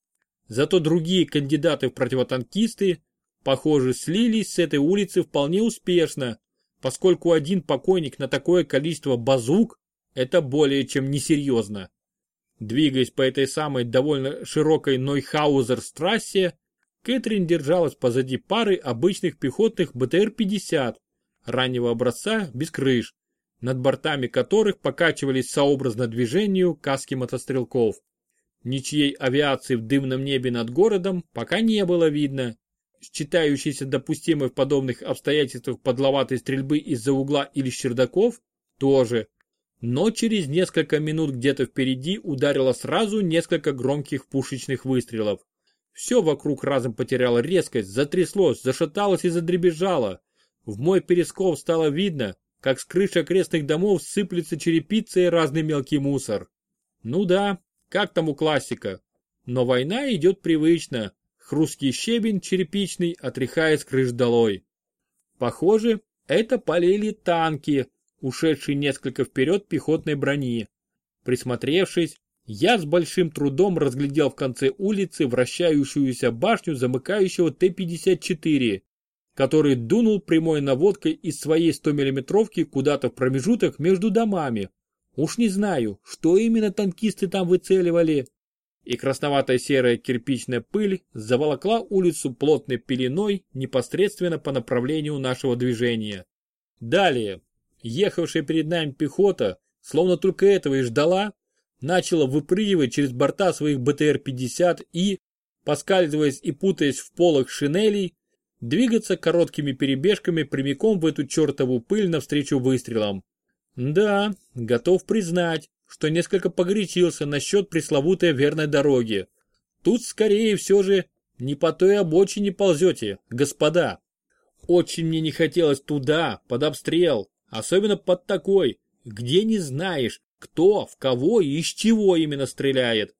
Зато другие кандидаты в противотанкисты, похоже, слились с этой улицы вполне успешно, поскольку один покойник на такое количество базук – это более чем несерьезно. Двигаясь по этой самой довольно широкой Нойхаузер-трассе, Кэтрин держалась позади пары обычных пехотных БТР-50 раннего образца без крыш, над бортами которых покачивались сообразно движению каски мотострелков. Ничьей авиации в дымном небе над городом пока не было видно. Считающейся допустимой в подобных обстоятельствах подловатой стрельбы из-за угла или с чердаков тоже. Но через несколько минут где-то впереди ударило сразу несколько громких пушечных выстрелов. Все вокруг разом потеряло резкость, затряслось, зашаталось и задребезжало. В мой перископ стало видно, как с крыш окрестных домов сыплется черепица и разный мелкий мусор. Ну да, как там у классика. Но война идет привычно. Хрусткий щебень черепичный отряхает с крыш долой. Похоже, это полили танки, ушедшие несколько вперед пехотной брони. Присмотревшись, я с большим трудом разглядел в конце улицы вращающуюся башню замыкающего Т-54, который дунул прямой наводкой из своей 100-миллиметровки куда-то в промежуток между домами. Уж не знаю, что именно танкисты там выцеливали. И красноватая серая кирпичная пыль заволокла улицу плотной пеленой непосредственно по направлению нашего движения. Далее, ехавшая перед нами пехота, словно только этого и ждала, начала выпрыгивать через борта своих БТР-50 и, поскальзываясь и путаясь в полах шинелей, двигаться короткими перебежками прямиком в эту чертову пыль навстречу выстрелам. Да, готов признать, что несколько погорячился насчет пресловутой верной дороги. Тут скорее все же не по той обочине ползете, господа. Очень мне не хотелось туда, под обстрел, особенно под такой, где не знаешь, кто, в кого и из чего именно стреляет.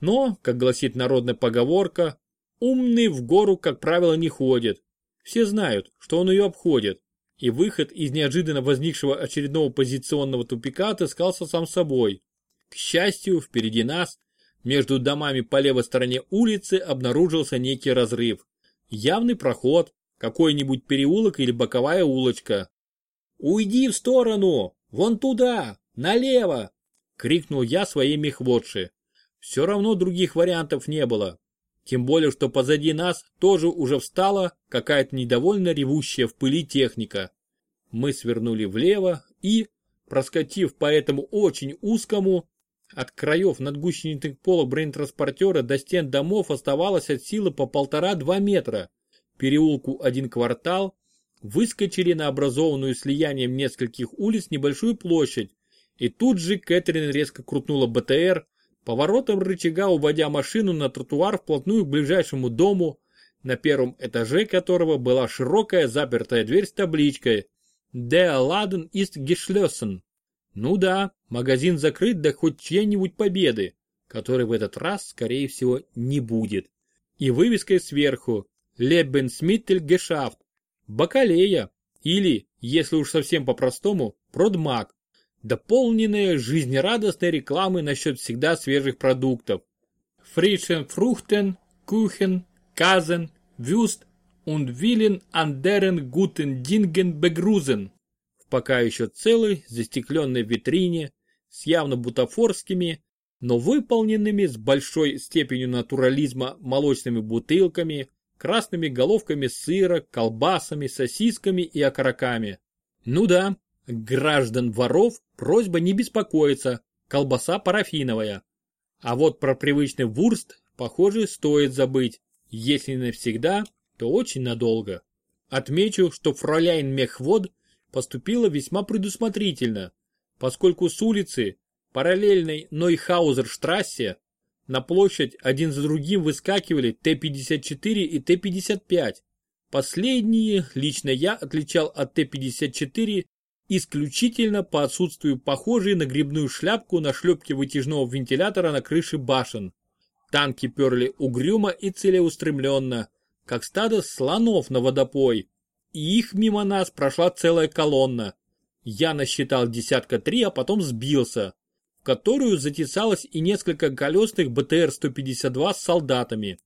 Но, как гласит народная поговорка, Умный в гору, как правило, не ходит. Все знают, что он ее обходит, и выход из неожиданно возникшего очередного позиционного тупика отыскался сам собой. К счастью, впереди нас, между домами по левой стороне улицы обнаружился некий разрыв. Явный проход, какой-нибудь переулок или боковая улочка. «Уйди в сторону! Вон туда! Налево!» — крикнул я своей мехводши. Все равно других вариантов не было. Тем более, что позади нас тоже уже встала какая-то недовольно ревущая в пыли техника. Мы свернули влево и, проскочив по этому очень узкому, от краев надгущенных полок бронетранспортера до стен домов оставалось от силы по полтора-два метра. Переулку один квартал, выскочили на образованную слиянием нескольких улиц небольшую площадь, и тут же Кэтрин резко крутнула БТР, поворотом рычага уводя машину на тротуар вплотную к ближайшему дому, на первом этаже которого была широкая запертая дверь с табличкой «Der Laden ist geschlossen». Ну да, магазин закрыт до хоть чьей-нибудь победы, которой в этот раз, скорее всего, не будет. И вывеской сверху Geschäft, Бакалея, или, если уж совсем по-простому, Продмаг дополненные жизнерадостной рекламой насчет всегда свежих продуктов. Frischen Fruchten, Kuchen, Kasen, Wüst und Willen an deren guten Dingen begrüßen. В пока еще целой застекленной витрине с явно бутафорскими, но выполненными с большой степенью натурализма молочными бутылками, красными головками сыра, колбасами, сосисками и окороками. Ну да, граждан воров просьба не беспокоиться, колбаса парафиновая. А вот про привычный вурст, похоже, стоит забыть. Если навсегда, то очень надолго. Отмечу, что фроляйн Мехвод поступила весьма предусмотрительно, поскольку с улицы, параллельной Нойхаузерштрассе, на площадь один за другим выскакивали Т-54 и Т-55. Последние лично я отличал от Т-54 исключительно по отсутствию похожей на грибную шляпку на шлепке вытяжного вентилятора на крыше башен. Танки перли угрюмо и целеустремленно, как стадо слонов на водопой, и их мимо нас прошла целая колонна. Я насчитал десятка три, а потом сбился, в которую затесалось и несколько колесных БТР-152 с солдатами.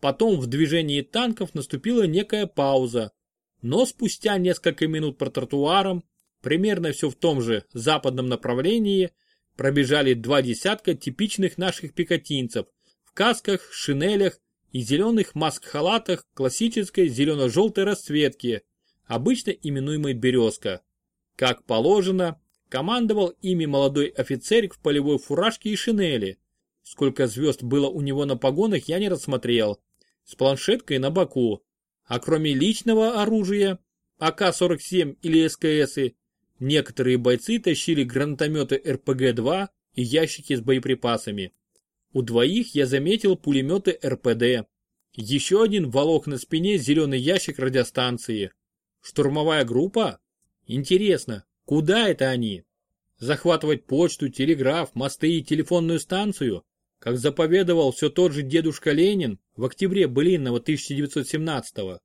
Потом в движении танков наступила некая пауза, но спустя несколько минут по тротуарам, примерно все в том же западном направлении, пробежали два десятка типичных наших пехотинцев в касках, шинелях и зеленых маск-халатах классической зелено-желтой расцветки, обычно именуемой «березка». Как положено, командовал ими молодой офицерик в полевой фуражке и шинели. Сколько звезд было у него на погонах я не рассмотрел. С планшеткой на боку. А кроме личного оружия, АК-47 или СКСы, некоторые бойцы тащили гранатометы РПГ-2 и ящики с боеприпасами. У двоих я заметил пулеметы РПД. Еще один волок на спине зеленый ящик радиостанции. Штурмовая группа? Интересно, куда это они? Захватывать почту, телеграф, мосты и телефонную станцию? Как заповедовал все тот же дедушка Ленин в октябре былинного 1917-го.